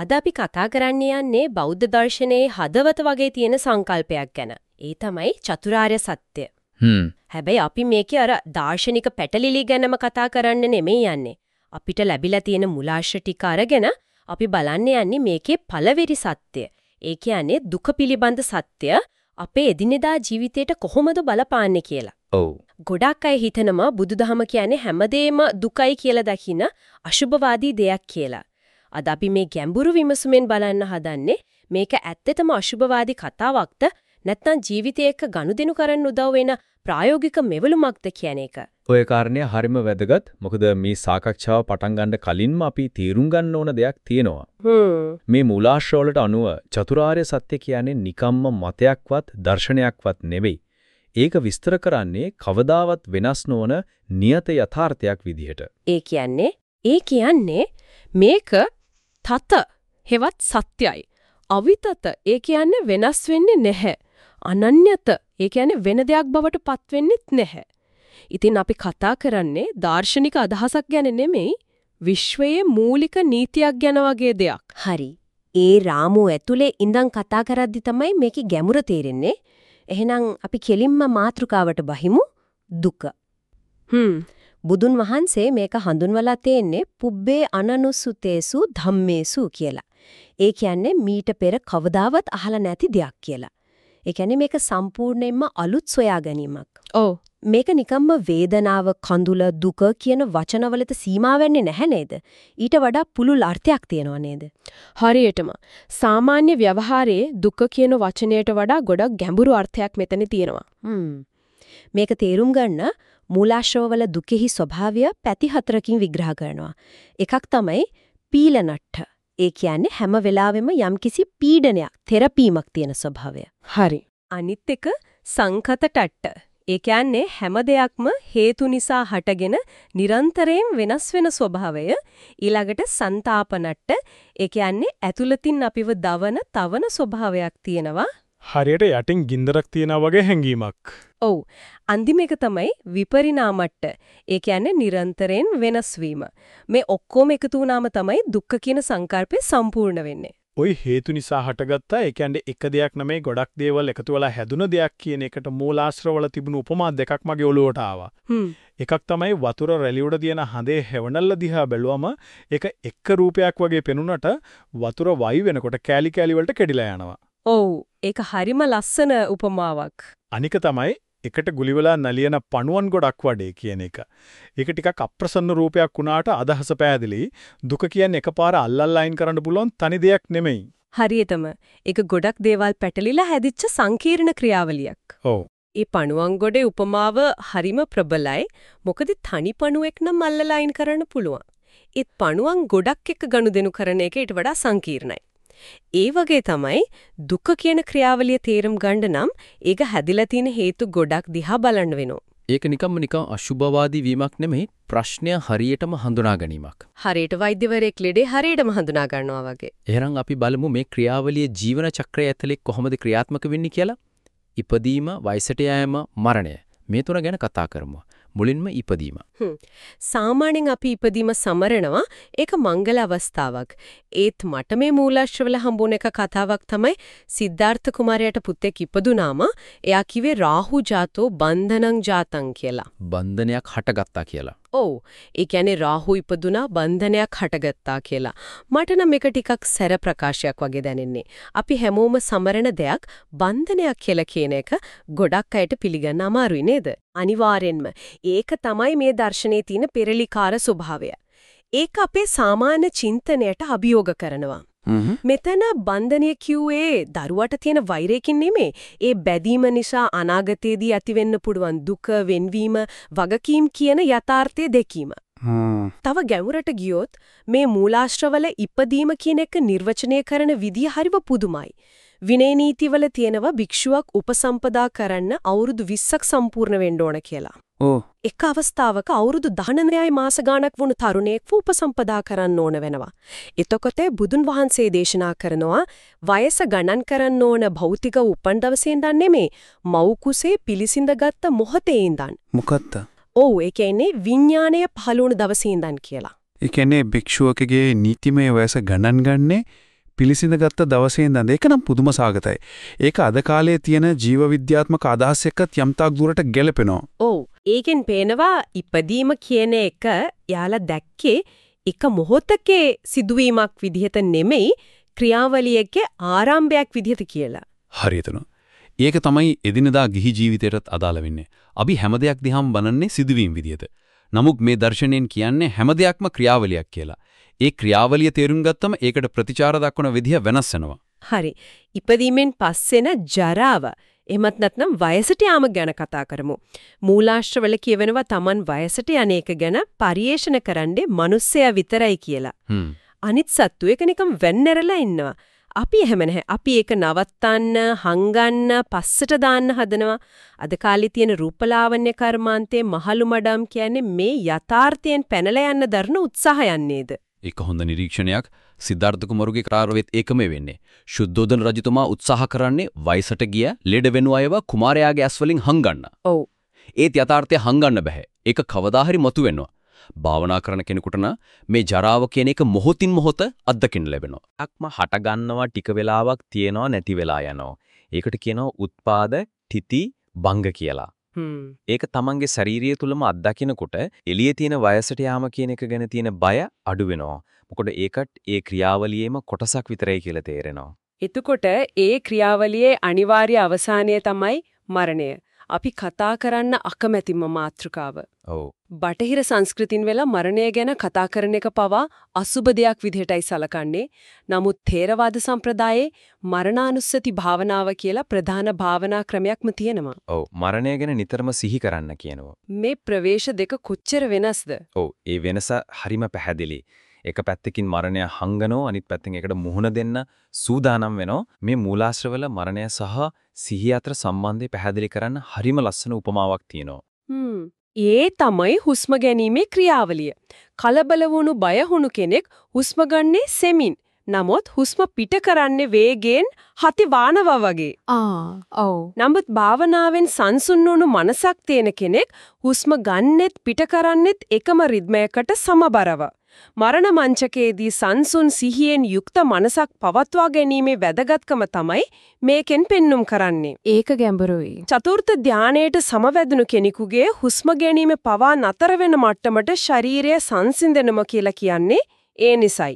අද අපි කතා කරන්න යන්නේ බෞද්ධ දර්ශනයේ හදවත වගේ තියෙන සංකල්පයක් ගැන. ඒ තමයි චතුරාර්ය සත්‍ය. හ්ම්. හැබැයි අපි මේකේ අර දාර්ශනික පැටලිලි ගැනම කතා කරන්න නෙමෙයි යන්නේ. අපිට ලැබිලා තියෙන මුලාශ්‍ර ටික අරගෙන අපි බලන්න යන්නේ මේකේ පළවෙරි සත්‍ය. ඒ කියන්නේ දුක පිළිබඳ සත්‍ය අපේ එදිනෙදා ජීවිතේට කොහොමද බලපාන්නේ කියලා. ඔව්. ගොඩක් අය හිතනවා බුදුදහම කියන්නේ හැමදේම දුකයි කියලා දකින අශුභවාදී දෙයක් කියලා. අද අපි මේ ගැඹුරු විමසුමෙන් බලන්න හදන්නේ මේක ඇත්තටම අශුභවාදී කතාවක්ද නැත්නම් ජීවිතය එක්ක ගනුදෙනු කරන්න උදව් වෙන ප්‍රායෝගික මෙවලුමක්ද කියන එක. ඔය කාරණය හරිම වැදගත්. මොකද මේ සාකච්ඡාව පටන් ගන්න කලින්ම අපි තීරුම් ගන්න ඕන දෙයක් තියෙනවා. මේ මූලාශ්‍රවලට අනුව චතුරාර්ය සත්‍ය කියන්නේ නිකම්ම මතයක්වත් දර්ශනයක්වත් නෙවෙයි. ඒක විස්තර කරන්නේ කවදාවත් වෙනස් නොවන නියත යථාර්ථයක් විදිහට. ඒ කියන්නේ ඒ කියන්නේ මේක තත හෙවත් සත්‍යයි. අවිතත ඒ කියන්නේ වෙනස් වෙන්නේ නැහැ. අනන්‍යත ඒ කියන්නේ වෙන දෙයක් බවට පත් වෙන්නෙත් නැහැ. ඉතින් අපි කතා කරන්නේ දාර්ශනික අදහසක් ගැන නෙමෙයි විශ්වයේ මූලික නීතියක් ගැන වගේ දෙයක්. හරි. ඒ රාමුව ඇතුලේ ඉඳන් කතා කරද්දි තමයි මේකේ ගැඹුර තේරෙන්නේ. එහෙනම් අපි කෙලින්ම මාතෘකාවට බහිමු දුක. හ්ම් බුදුන් වහන්සේ මේක හඳුන්වලා තියෙන්නේ පුබ්බේ අනනුසුතේසු ධම්මේසු කියලා. ඒ කියන්නේ මීට පෙර කවදාවත් අහලා නැති දෙයක් කියලා. ඒ කියන්නේ මේක සම්පූර්ණයෙන්ම අලුත් සොයා ගැනීමක්. ඔව්. මේක නිකම්ම වේදනාව, කඳුල, දුක කියන වචනවලට සීමා වෙන්නේ නැහැ නේද? ඊට වඩා පුළුල් අර්ථයක් තියෙනවා නේද? හරියටම. සාමාන්‍ය ව්‍යවහාරයේ දුක කියන වචනයට වඩා ගොඩක් ගැඹුරු අර්ථයක් මෙතන තියෙනවා. මේක තේරුම් ගන්න මූලාශ්‍රවවල දුකෙහි ස්වභාවය පැති හතරකින් විග්‍රහ කරනවා. එකක් තමයි පීලනට්ඨ. ඒ කියන්නේ හැම වෙලාවෙම යම්කිසි පීඩනයක්, තෙරපීමක් තියෙන ස්වභාවය. හරි. අනිත් එක සංකතටට්ඨ. ඒ කියන්නේ හැම දෙයක්ම හේතු නිසා හටගෙන නිරන්තරයෙන් වෙනස් වෙන ස්වභාවය ඊළඟට ਸੰతాපනට්ට ඒ කියන්නේ ඇතුළතින් අපිව දවන තවන ස්වභාවයක් තියෙනවා හරියට යටින් ගින්දරක් තියනා වගේ හැඟීමක්. ඔව්. අන්තිම එක තමයි විපරිණාමට්ට. ඒ කියන්නේ නිරන්තරයෙන් වෙනස් වීම. මේ ඔක්කොම එකතු වුණාම තමයි දුක්ඛ කියන සංකල්පය සම්පූර්ණ වෙන්නේ. ওই හේතු නිසා හටගත්තා ඒ කියන්නේ එක දෙයක් නෙමෙයි ගොඩක් දේවල් එකතු වෙලා හැදුන දෙයක් කියන එකට මූලාශ්‍රවල තිබුණු උපමා දෙකක් මගේ ඔළුවට ආවා. එකක් තමයි වතුර රැලි උඩ තියෙන හඳේ හැවණල්ල දිහා බැලුවම ඒක එක්ක රූපයක් වගේ පෙනුනට වතුර වයි වෙනකොට කෑලි කෑලි වලට කැඩිලා යනවා. ඔව් ඒක හරිම ලස්සන උපමාවක්. අනික තමයි එකට ගුලිවලා නලියන පණුවන් ගොඩක් වඩේ කියන එක. ඒක ටිකක් අප්‍රසන්න රූපයක් වුණාට අදහස පෑදලි දුක කියන්නේ එකපාර අල්ලල්ලා අයින් කරන්න පුළුවන් තනි දෙයක් නෙමෙයි. හරියටම ඒක ගොඩක් දේවල් පැටලිලා හැදිච්ච සංකීර්ණ ක්‍රියාවලියක්. ඔව්. ඒ පණුවන් ගොඩේ උපමාව හරිම ප්‍රබලයි. මොකද තනි පණුවෙක් නම් අල්ලලා අයින් කරන්න පුළුවන්. ඒත් පණුවන් ගොඩක් එක්ක ගනුදෙනු කරන එක ඊට වඩා සංකීර්ණයි. ඒ වගේ තමයි දුක කියන ක්‍රියාවලිය තේරුම් ගන්න නම් ඒක හැදිලා තියෙන හේතු ගොඩක් දිහා බලන්න වෙනවා. ඒක නිකම්ම නිකම් අශුභවාදී වීමක් නෙමෙයි ප්‍රශ්නය හරියටම හඳුනා ගැනීමක්. හරියට වෛද්‍යවරයෙක් ලෙඩේ හරියටම හඳුනා ගන්නවා වගේ. එහෙනම් අපි බලමු මේ ක්‍රියාවලිය ජීවන චක්‍රය ඇතුලේ කොහොමද ක්‍රියාත්මක වෙන්නේ කියලා. ඉපදීම, වයසට යෑම, මරණය. මේ තුන ගැන කතා කරමු. මුලින්ම ඉපදීම. සාමාන්‍යයෙන් අපි ඉපදීම සමරනවා ඒක මංගල අවස්ථාවක්. ඒත් මට මේ මූලාශ්‍රවල හම්බුන එක කතාවක් තමයි සිද්ධාර්ථ කුමාරයාට පුතෙක් ඉපදුනාම එයා කිව්වේ රාහු ජාතෝ බන්ධනං ජාතං කියලා. බන්ධනයක් හටගත්තා කියලා. ඔව්. ඒ කියන්නේ රාහු ඉපදුනා බන්ධනයක් හටගත්තා කියලා. මට නම් මේක ටිකක් සැර ප්‍රකාශයක් වගේ දැනෙන්නේ. අපි හැමෝම සමරන දෙයක් බන්ධනයක් කියලා කියන එක ගොඩක් අයට පිළිගන්න අමාරුයි නේද? අනිවාර්යෙන්ම. ඒක තමයි මේ දර්ශනයේ තියෙන පෙරලිකාර ස්වභාවය. ඒක අපේ සාමාන්‍ය චින්තනයට අභියෝග කරනවා. මෙතන බන්ධනය කිව්වේ දරුවට තියෙන වෛරයකින් නෙමෙයි. ඒ බැදීම නිසා අනාගතයේදී ඇතිවෙන්න පුළුවන් දුක, වෙන්වීම, වගකීම් කියන යථාර්ථය දෙකීම. තව ගැඹුරට ගියොත් මේ මූලාශ්‍රවල ඉපදීම කියන එක නිර්වචනය කරන විදිය හරිව පුදුමයි. විනය නීතිවල තියෙනවා භික්ෂුවක් උපසම්පදා කරන්න අවුරුදු 20ක් සම්පූර්ණ වෙන්න ඕන කියලා. ඕ එක අවස්ථාවක අවුරුදු 19යි මාස ගාණක් වුණු තරුණයෙක් උපසම්පදා කරන්න ඕන වෙනවා. එතකොට බුදුන් වහන්සේ දේශනා කරනවා වයස ගණන් කරන්න ඕන භෞතික උපන් දවසේ ඉඳන් නෙමේ මව් කුසේ පිලිසිඳගත්ත මොහොතේ ඉඳන්. මොකක්ද? ඔව් ඒ කියන්නේ විඥාණය පහළ වුණු දවසේ ඉඳන් කියලා. ඒ කියන්නේ භික්ෂුවකගේ නීතිමය වයස ගණන් ගන්නේ පිළිසිඳගත්ත දවසේ ඉඳන් ඒක නම් පුදුම සාගතයි. ඒක අද කාලේ තියෙන ජීව විද්‍යාත්මක අදහස් එක්කත් යම්තාක් දුරට ගැලපෙනවා. ඔව් ඒකෙන් පේනවා ඉපදීම කියන එක යාලා දැක්කේ එක මොහොතකේ සිදුවීමක් විදිහට නෙමෙයි ක්‍රියාවලියක ආරම්භයක් විදිහට කියලා. හරියටම. ඒක තමයි එදිනදා ගිහි ජීවිතයටත් අදාළ වෙන්නේ. අපි හැම දෙයක් දිහාම බලන්නේ සිදුවීම් විදියට. නමුත් මේ දර්ශනයෙන් කියන්නේ හැම දෙයක්ම ක්‍රියාවලියක් කියලා. ඒ ක්‍රියාවලිය තේරුම් ගත්තම ඒකට ප්‍රතිචාර දක්වන විදිහ වෙනස් වෙනවා. හරි. ඉපදීමෙන් පස්සෙන ජරාව එහෙමත් නැත්නම් වයසට යාම ගැන කතා කරමු. මූලාශ්‍රවල කියවෙනවා Taman වයසට යන එක ගැන පරිේෂණ කරන්නේ මිනිස්සයා විතරයි කියලා. අනිත් සත්තු එක නිකම් වෙන්නරලා ඉන්නවා. අපි එහෙම නැහැ. අපි ඒක නවත්තන්න, හංගන්න, පස්සට දාන්න හදනවා. අද කාලේ තියෙන රූපලාවන්‍ය කර්මාන්තයේ මහලු මඩම් කියන්නේ මේ යථාර්ථයෙන් පැනලා යන්න දරන උත්සාහයන් නේද? ඒක හොඳ නිරීක්ෂණයක්. සිද්ධාර්ථ කුමාරගේ කාර්යවෙත් ඒකම වෙන්නේ. ශුද්ධෝදන රජතුමා උත්සාහ කරන්නේ වයසට ගිය ලෙඩ වෙනු අයව කුමාරයාගේ ඇස් වලින් හංගන්න. ඔව්. ඒත් යථාර්ථය හංගන්න බෑ. ඒක කවදා හරි මතුවෙනවා. භාවනා කරන කෙනෙකුට මේ ජරාව කියන එක මොහොතින් මොහොත අත්දකින්න ලැබෙනවා. අක්ම හට ගන්නවා ටික වෙලාවක් තියෙනවා නැති වෙලා යනවා. ඒකට කියනවා උත්පාද තිති බංග කියලා. ඒක තමන්ගේ ශාරීරිය තුලම අත්දකිනකොට එළියේ තියෙන වයසට යාම කියන එක ගැන තියෙන බය අඩු වෙනවා. මොකද ඒකට ඒ ක්‍රියාවලියේම කොටසක් විතරයි කියලා තේරෙනවා. එතකොට ඒ ක්‍රියාවලියේ අනිවාර්ය අවසානය තමයි මරණය. අපි කතා කරන්න අකමැතිම මාතෘකාව. ඔව්. බටහිර සංස්කෘතින් වෙලා මරණය ගැන කතා කරන එක පවා අසුබ දෙයක් විදිහටයි සලකන්නේ. නමුත් ථේරවාද සම්ප්‍රදායේ මරණානුස්සති භාවනාව කියලා ප්‍රධාන භාවනා ක්‍රමයක්ම තියෙනවා. ඔව්. මරණය ගැන නිතරම සිහි කරන්න කියනවා. මේ ප්‍රවේශ දෙක කොච්චර වෙනස්ද? ඔව්. ඒ වෙනස හරිම පැහැදිලි. එක පැත්තකින් මරණය හංගනෝ අනිත් පැත්තෙන් ඒකට මුහුණ දෙන්න සූදානම් වෙනෝ මේ මූලාශ්‍රවල මරණය සහ සිහිය අතර සම්බන්ධය පැහැදිලි කරන්න හරිම ලස්සන උපමාවක් තියෙනවා. ඒ තමයි හුස්ම ගැනීමේ ක්‍රියාවලිය. කලබල වුණු බය වුණු කෙනෙක් හුස්ම ගන්නේ සෙමින්. නමුත් හුස්ම පිට කරන්නේ වේගයෙන් හති වානවා වගේ. ආ ඔව්. නමුත් භාවනාවෙන් සංසුන් වුණු මනසක් තියෙන කෙනෙක් හුස්ම ගන්නෙත් පිට කරන්නෙත් එකම රිද්මයකට සමබරව. මරණ මංචකයේදී සංසුන් සිහියෙන් යුක්ත මනසක් පවත්වා ගැනීමේ වැදගත්කම තමයි මේකෙන් පෙන්눔 කරන්නේ. ඒක ගැඹුරුයි. චතුර්ථ ධානයේට සමවැදුණු කෙනෙකුගේ හුස්ම ගැනීම පවා නතර වෙන මට්ටමට ශරීරය සංසිඳනම කියලා කියන්නේ ඒ නිසයි.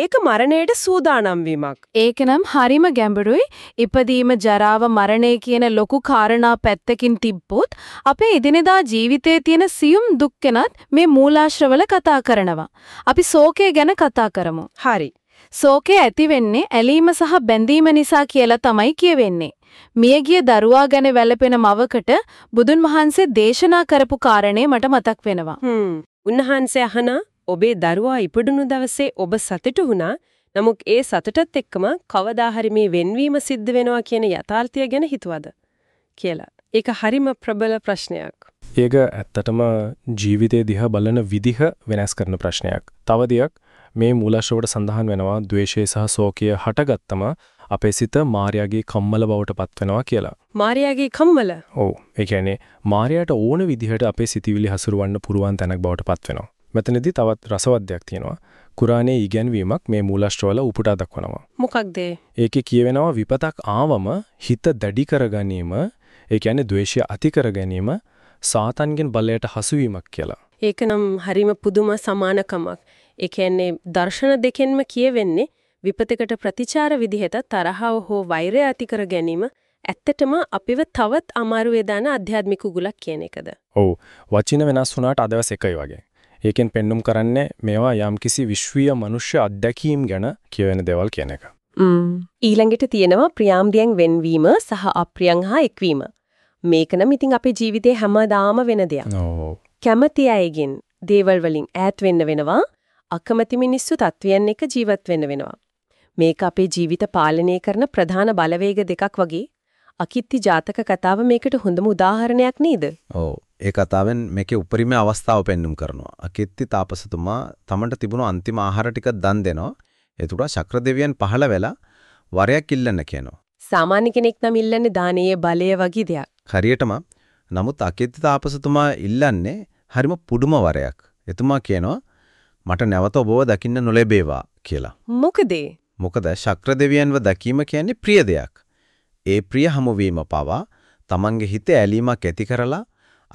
ඒක මරණයට සූදානම් වීමක්. ඒකනම් හරිම ගැඹුරුයි. ඉපදීම ජරාව මරණය කියන ලොකු කාරණා පැත්තකින් තිබ්බොත් අපේ එදිනෙදා ජීවිතයේ තියෙන සියුම් දුක් ගැනත් මේ මූලාශ්‍රවල කතා කරනවා. අපි ශෝකය ගැන කතා කරමු. හරි. ශෝකය ඇති වෙන්නේ ඇලීම සහ බැඳීම නිසා කියලා තමයි කියවෙන්නේ. මියගිය දරුවා ගැන වැළපෙන මවකට බුදුන් වහන්සේ දේශනා කරපු කාරණේ මට මතක් වෙනවා. හ්ම්. උන්වහන්සේ අහනා ඔබේ දරුවා ඉපදුණු දවසේ ඔබ සතුටු වුණා. නමුත් ඒ සතුටත් එක්කම කවදා හරි මේ වෙන්වීම සිද්ධ වෙනවා කියන යථාර්ථය ගැන හිතුවද කියලා. ඒක හරිම ප්‍රබල ප්‍රශ්නයක්. ඒක ඇත්තටම ජීවිතයේ දිහා බලන විදිහ වෙනස් කරන ප්‍රශ්නයක්. තව දියක් මේ මූලාශ්‍රවට සඳහන් වෙනවා ද්වේෂය සහ ශෝකය හටගත්තම අපේ සිත මායාගේ කම්මල බවට පත් වෙනවා කියලා. මායාගේ කම්මල? ඔව්. ඒ කියන්නේ මායාට ඕන විදිහට අපේ සිතිවිලි හසුරවන්න පුරුවන් තැනක් බවට පත් වෙනවා. මෙතනදී තවත් රසවත් දෙයක් තියෙනවා. කුරානයේ ඉගැන්වීමක් මේ මූලාශ්‍රවල උපුටා දක්වනවා. මොකක්ද? ඒකේ කියවෙනවා විපතක් ආවම හිත දැඩි කර ගැනීම, ඒ කියන්නේ ද්වේෂය අති කර ගැනීම සාතන්ගෙන් බලයට හසුවීමක් කියලා. ඒකනම් හරිම පුදුම සමානකමක්. ඒ කියන්නේ දර්ශන දෙකෙන්ම කියවෙන්නේ විපතකට ප්‍රතිචාර විදිහට තරහව හෝ වෛරය ඇති කර ගැනීම ඇත්තටම අපිව තවත් අමාරු වේදාන ආධ්‍යාත්මික උගලක් කියන එකද? ඔව්. වචින වෙනස් වුණාට අදවස් එකයි වගේ. ඒකෙන් පෙන්눔 කරන්නේ මේවා යම්කිසි විශ්වීය මනුෂ්‍ය අත්දැකීම් ගැන කියවෙන දේවල් කියන එක. ඊළඟට තියෙනවා ප්‍රියාම්දියන් වෙන්වීම සහ අප්‍රියං හා එක්වීම. මේක නම් ඉතින් අපේ ජීවිතේ හැමදාම වෙන දෙයක්. කැමති අයගෙන් දේවල් වලින් ඈත් වෙන්න වෙනවා. අකමැති මිනිස්සු තත්වයන් එක්ක ජීවත් වෙන්න වෙනවා. මේක අපේ ජීවිත පාලනය කරන ප්‍රධාන බලවේග දෙකක් වගේ. අකිත්ති ජාතක කතාව මේකට හොඳම උදාහරණයක් නේද? ඔව්. ඒ කතාවෙන් මේකේ උපරිම අවස්ථාව පෙන්눔 කරනවා. අකිත්ති තාපසතුමා තමන්ට තිබුණු අන්තිම ආහාර ටික දන් දෙනවා. එතකොට ශක්‍ර දෙවියන් පහළ වෙලා වරයක් ඉල්ලන්න කියනවා. සාමාන්‍ය කෙනෙක් නම් ඉල්ලන්නේ දානීය බලය වගේ දෙයක්. හරියටම නමුත් අකිත්ති තාපසතුමා ඉල්ලන්නේ හරිම පුදුම වරයක්. එතුමා කියනවා මට නැවත ඔබව දකින්න නොලැබේවා කියලා. මොකද මොකද ශක්‍ර දෙවියන්ව දැකීම කියන්නේ ප්‍රිය දෙයක්. ඒ ප්‍රිය හමුවීම පවා තමන්ගේ හිතේ ඇලීමක් ඇති කරලා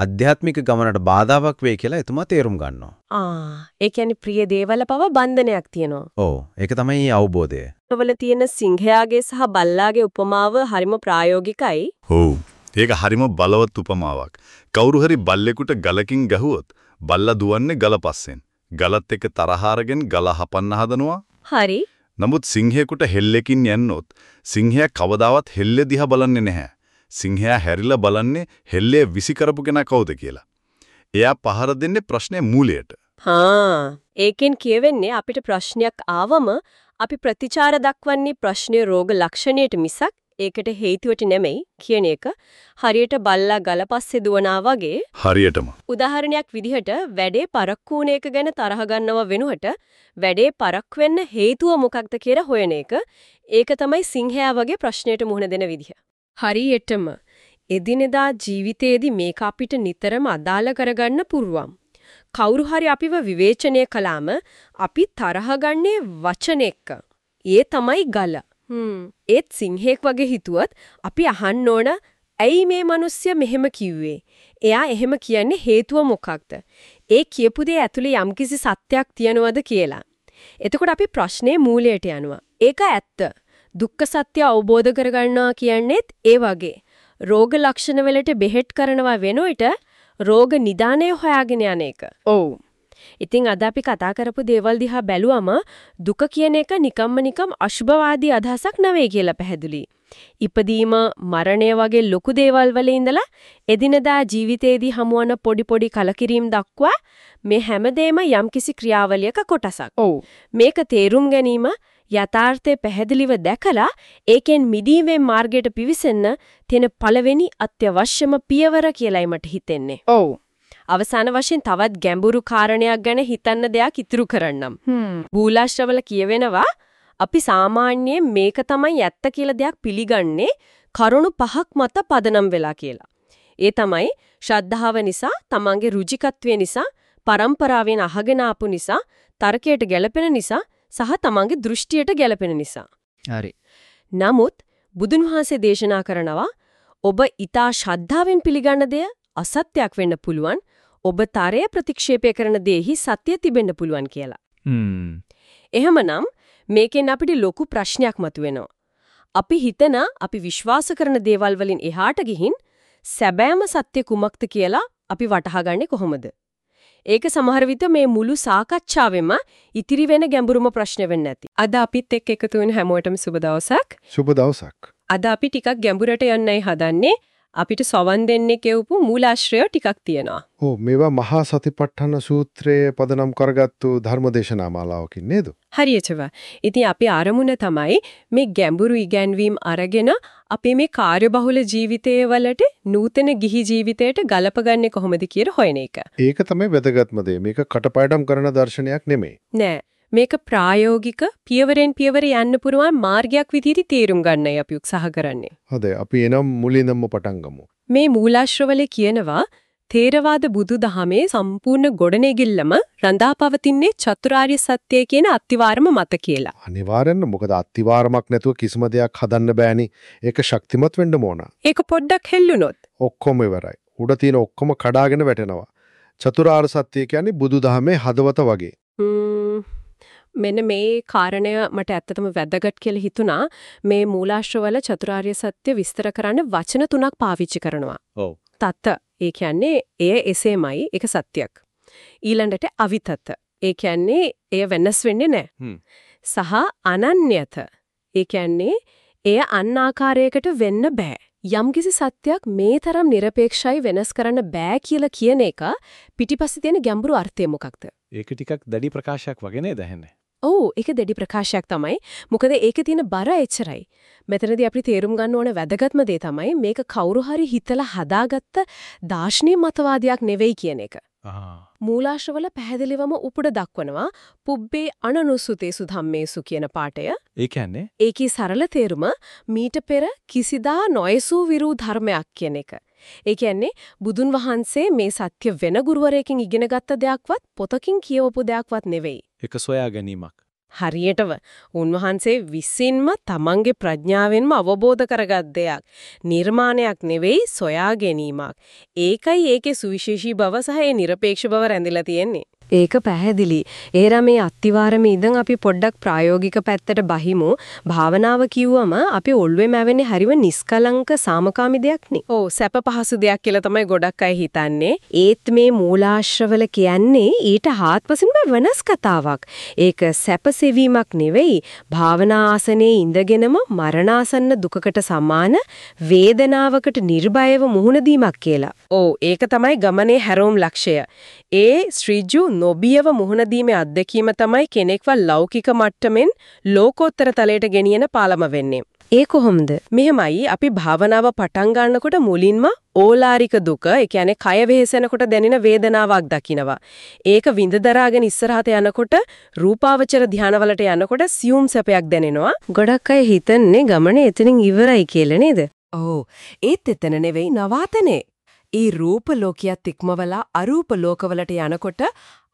අධ්‍යාත්මික ගමනට බාධාවක් වෙයි කියලා එතුමා තේරුම් ගන්නවා. ආ ඒ කියන්නේ ප්‍රිය දේවල පව බන්ධනයක් තියෙනවා. ඔව් ඒක තමයි අවබෝධය. වල තියෙන සිංහයාගේ සහ බල්ලාගේ උපමාව හරිම ප්‍රායෝගිකයි. ඔව්. ඒක හරිම බලවත් උපමාවක්. කවුරු හරි බල්ලෙකුට ගලකින් ගැහුවොත් බල්ලා දුවන්නේ ගල පස්සෙන්. ගලත් එක්ක තරහ අරගෙන ගල හපන්න හදනවා. හරි. නමුත් සිංහයෙකුට හෙල්ලකින් යන්නොත් සිංහයා කවදාවත් හෙල්ල දිහා බලන්නේ නැහැ. සිංහයා හැරිලා බලන්නේ හෙල්ලේ විසි කරපු කෙනා කවුද කියලා. එයා පහර දෙන්නේ ප්‍රශ්නේ මූලයට. හා ඒකෙන් කියවෙන්නේ අපිට ප්‍රශ්නයක් ආවම අපි ප්‍රතිචාර දක්වන්නේ ප්‍රශ්නේ රෝග ලක්ෂණයට මිසක් ඒකට හේතුවට නෙමෙයි කියන එක හරියට බල්ලා ගලපස්සේ දුවනා වගේ හරියටම උදාහරණයක් විදිහට වැඩේ පරක්කු වුණ එක ගැන තරහ ගන්නව වෙනුවට වැඩේ පරක් වෙන්න හේතුව මොකක්ද කියලා හොයන එක ඒක තමයි සිංහයා වගේ ප්‍රශ්නයට මුහුණ දෙන විදිහ. හරියටම එදිනෙදා ජීවිතයේදී මේක අපිට නිතරම අදාළ කරගන්න පුරුවම්. කවුරු හරි අපිව විවේචනය කළාම අපි තරහ ගන්නේ වචන එක්ක. ඒ තමයි ගල. ඒත් සිංහෙක් වගේ හිතුවත් අපි අහන්න ඕන ඇයි මේ මිනිස්සයා මෙහෙම කිව්වේ? එයා එහෙම කියන්නේ හේතුව මොකක්ද? ඒ කියපු දේ ඇතුලේ යම්කිසි සත්‍යයක් තියනවද කියලා. එතකොට අපි ප්‍රශ්නේ මූලයට යනවා. ඒක ඇත්ත. දුක්ඛ සත්‍ය අවබෝධ කරගන්නවා කියන්නේත් ඒ වගේ. රෝග ලක්ෂණ වලට බෙහෙත් කරනවා වෙනුවට රෝග නිදානය හොයාගෙන යන එක. ඔව්. ඉතින් අද අපි කතා කරපු දේවල් දිහා බැලුවම දුක කියන එක නිකම්ම නිකම් අශුභවාදී අදහසක් නෙවෙයි කියලා පැහැදිලි. ඉපදීම මරණය වගේ ලොකු දේවල් වල ඉඳලා එදිනදා ජීවිතේදී හමුවන පොඩි පොඩි කලකිරීම් දක්වා මේ හැමදේම යම්කිසි ක්‍රියාවලියක කොටසක්. ඔව්. මේක තේරුම් ගැනීම යථාර්ථය පැහැදිලිව දැකලා ඒකෙන් මිදීමේ මාර්ගයට පිවිසෙන්න තියෙන පළවෙනි අත්‍යවශ්‍යම පියවර කියලායි මට හිතෙන්නේ. ඔව්. අවසාන වශයෙන් තවත් ගැඹුරු කාරණයක් ගැන හිතන්න දෙයක් ඉතුරු කරන්නම්. බූලාශ්‍රවල කියවෙනවා අපි සාමාන්‍යයෙන් මේක තමයි ඇත්ත කියලා දෙයක් පිළිගන්නේ කරුණු පහක් මත පදනම් වෙලා කියලා. ඒ තමයි ශ්‍රද්ධාව නිසා, තමන්ගේ රුචිකත්වය නිසා, පරම්පරාවෙන් අහගෙන ආපු නිසා, තර්කයට ගැළපෙන නිසා සහ තමන්ගේ දෘෂ්ටියට ගැළපෙන නිසා. හරි. නමුත් බුදුන් වහන්සේ දේශනා කරනවා ඔබ ඊතා ශ්‍රද්ධාවෙන් පිළිගන්න දෙය අසත්‍යයක් වෙන්න පුළුවන්. ඔබ තරය ප්‍රතික්ෂේපය කරන දෙෙහි සත්‍ය තිබෙන්න පුළුවන් කියලා. එහෙමනම් මේකෙන් අපිට ලොකු ප්‍රශ්නයක් මතුවෙනවා. අපි හිතන අපි විශ්වාස කරන දේවල් වලින් එහාට ගිහින් සැබෑම සත්‍ය කුමක්ද කියලා අපි වටහාගන්නේ කොහොමද? ඒක සමහර විට මේ මුළු සාකච්ඡාවෙම ඉතිරි වෙන ගැඹුරුම ප්‍රශ්න වෙන්න ඇති. අද අපිත් එක්ක එකතු වෙන හැමෝටම සුබ දවසක්. සුබ දවසක්. අද අපි ටිකක් ගැඹුරට යන්නයි හදන්නේ. අපිට සවන් දෙන්නේ කියවපු මූලාශ්‍රය ටිකක් තියෙනවා. ඔව් මේවා මහා සතිපට්ඨාන සූත්‍රයේ පදනම් කරගත්තු ධර්මදේශනා මාලාවකින් නේද? හරියටම. ඉතින් අපි ආරමුණ තමයි මේ ගැඹුරු ඉගැන්වීම් අරගෙන අපි මේ කාර්යබහුල ජීවිතයේ වලට නූතන ගිහි ජීවිතයට ගලපගන්නේ කොහොමද කියලා හොයන එක. ඒක තමයි වැදගත්ම දේ. මේක කටපාඩම් කරන දර්ශනයක් නෙමෙයි. නෑ. මේක ප්‍රායෝගික පියවරෙන් පියවර යන්න පුරුවන් මාර්ගයක් විදිහට තේරුම් ගන්නයි අපි උත්සාහ කරන්නේ. හොඳයි අපි එනම් මුලින්ම පටන් ගමු. මේ මූලාශ්‍රවලේ කියනවා තේරවාද බුදුදහමේ සම්පූර්ණ ගොඩනැගිල්ලම රඳාපවතින්නේ චතුරාර්ය සත්‍යය කියන අත්තිවාරම මත කියලා. අනිවාර්යෙන්ම මොකද අත්තිවාරමක් නැතුව කිසිම දෙයක් හදන්න බෑනි. ඒක ශක්තිමත් වෙන්න ඕන. ඒක පොඩ්ඩක් හෙල්ලුනොත් ඔක්කොම ඉවරයි. උඩ තියෙන ඔක්කොම කඩාගෙන වැටෙනවා. චතුරාර්ය සත්‍ය කියන්නේ බුදුදහමේ හදවත වගේ. මෙන්න මේ කාරණය මට ඇත්තටම වැදගත් කියලා හිතුණා. මේ මූලාශ්‍රවල චතුරාර්ය සත්‍ය විස්තර කරන්න වචන තුනක් පාවිච්චි කරනවා. ඔව්. තත ඒ කියන්නේ එය එසේමයි ඒක සත්‍යයක්. ඊළඟට අවිතත ඒ කියන්නේ එය වෙනස් වෙන්නේ නැහැ. සහ අනන්‍යත ඒ කියන්නේ එය අන් ආකාරයකට වෙන්න බෑ. යම්කිසි සත්‍යයක් මේ තරම් নিরপেক্ষයි වෙනස් කරන්න බෑ කියලා කියන එක පිටිපස්සේ තියෙන ගැඹුරු අර්ථය මොකක්ද? ඒක ටිකක් දැඩි ප්‍රකාශයක් වගේ නේද ඇහෙන්නේ? ඔව් ඒක දෙඩි ප්‍රකාශයක් තමයි. මොකද ඒකේ තියෙන බර එච්චරයි. මෙතනදී අපි තේරුම් ගන්න ඕන වැදගත්ම දේ තමයි මේක කවුරු හරි හිතලා හදාගත්ත දාර්ශනික මතවාදයක් නෙවෙයි කියන එක. මූලාශ්‍රවල පැහැදිලිවම උපුඩ දක්වනවා පුබ්බේ අනනුසුතේසු ධම්මේසු කියන පාඩය. ඒ කියන්නේ ඒකේ සරල තේරුම මීට පෙර කිසිදා නොයසූ විරු ධර්මයක් කියන එක. ඒ කියන්නේ බුදුන් වහන්සේ මේ සත්‍ය වෙන ගුරුවරයෙක්ගෙන් ඉගෙනගත්ත දෙයක්වත් පොතකින් කියවපු දෙයක්වත් නෙවෙයි. ඒක සොයා ගැනීමක්. හරියටම උන්වහන්සේ විසින්ම තමන්ගේ ප්‍රඥාවෙන්ම අවබෝධ කරගත් දෙයක්. නිර්මාණයක් නෙවෙයි සොයා ගැනීමක්. ඒකයි ඒකේ සුවිශේෂී බව සහ ඒ নিরপেক্ষ බව රැඳිලා තියෙන්නේ. ඒක පැහැදිලි. ඒරා මේ අත්තිවාරමේ ඉඳන් අපි පොඩ්ඩක් ප්‍රායෝගික පැත්තට බහිමු. භාවනාව කිව්වම අපි ඔල්වෙම ඇවෙන්නේ හරිම නිස්කලංක සාමකාමී දෙයක් නේ. ඔව් සැප පහසු දෙයක් කියලා තමයි ගොඩක් අය හිතන්නේ. ඒත් මේ මූලාශ්‍රවල කියන්නේ ඊට හාත්පසින්ම වෙනස් කතාවක්. ඒක සැපසෙවීමක් නෙවෙයි. භාවනා ආසනයේ ඉඳගෙනම මරණාසන්න දුකකට සමාන වේදනාවකට නිර්භයව මුහුණ දීමක් කියලා. ඔව් ඒක තමයි ගමනේ හැරෝම් ලක්ෂය. ඒ ශ්‍රීජු නොබියව මුහුණ දීමේ අත්දැකීම තමයි කෙනෙක්ව ලෞකික මට්ටමින් ලෝකෝත්තර තලයට ගෙනියන පාලම වෙන්නේ. ඒ කොහොමද? මෙහෙමයි අපි භාවනාව පටන් ගන්නකොට මුලින්ම ඕලාරික දුක, ඒ කියන්නේ කය වෙහෙසෙනකොට දැනෙන වේදනාවක් දකිනවා. ඒක විඳ දරාගෙන ඉස්සරහට යනකොට රූපාවචර ධානවලට යනකොට සියුම් සැපයක් දැනෙනවා. ගොඩක් අය හිතන්නේ ගමනේ එතනින් ඉවරයි කියලා නේද? ඔව්. ඒත් එතන නෙවෙයි නවාතනේ. ඒ රූප ලෝකියත් ඉක්මවලා අරූප ලෝකවලට යනකොට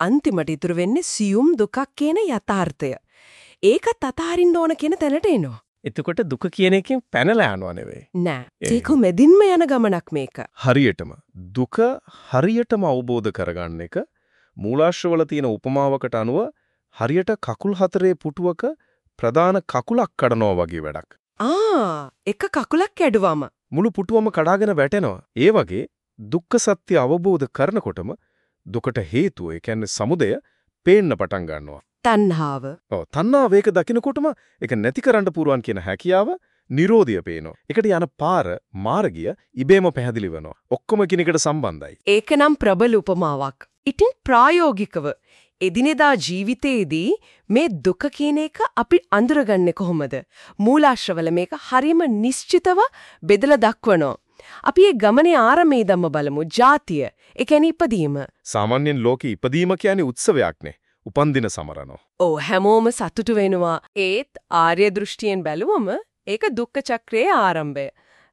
අන්තිමට ඉතුරු වෙන්නේ සියුම් දුකක් කියන යථාර්ථය. ඒකත් අතහරින්න ඕන කියන තැනට එනවා. එතකොට දුක කියන එකෙන් පැනලා යනවා නෙවෙයි. නෑ. ඒක මෙදින්ම යන ගමනක් මේක. හරියටම දුක හරියටම අවබෝධ කරගන්න එක මූලාශ්‍රවල තියෙන උපමාවකට අනුව හරියට කකුල් හතරේ පුටුවක ප්‍රධාන කකුලක් කඩනවා වගේ වැඩක්. ආ එක කකුලක් කැඩුවම මුළු පුටුවම කඩාගෙන වැටෙනවා. ඒ වගේ දුක්ඛ සත්‍ය අවබෝධ කරනකොටම දුකට හේතුව ඒ කියන්නේ සමුදය පේන්න පටන් ගන්නවා. තණ්හාව. ඔව් තණ්හාව ඒක දකිනකොටම ඒක නැති කරන්න පුරුවන් කියන හැකියාව නිරෝධිය පේනවා. ඒකට යන පාර මාර්ගය ඉබේම පැහැදිලි වෙනවා. ඔක්කොම කිනකට සම්බන්ධයි. ඒකනම් ප්‍රබල උපමාවක්. ඉතින් ප්‍රායෝගිකව එදිනෙදා ජීවිතයේදී මේ දුක කියන එක අපි අඳුරගන්නේ කොහොමද? මූලාශ්‍රවල මේක හරිම නිශ්චිතව බෙදලා දක්වනවා. අපි ඒ ගමනේ ආරම්භයේ ධම්ම බලමු. ಜಾතිය. ඒ කියන්නේ ඉපදීම. සාමාන්‍යයෙන් ලෝකෙ ඉපදීම කියන්නේ උත්සවයක්නේ. උපන්දින සමරනවා. ඔව් හැමෝම සතුටු වෙනවා. ඒත් ආර්ය දෘෂ්ටියෙන් බැලුවම ඒක දුක්ඛ චක්‍රයේ ආරම්භය.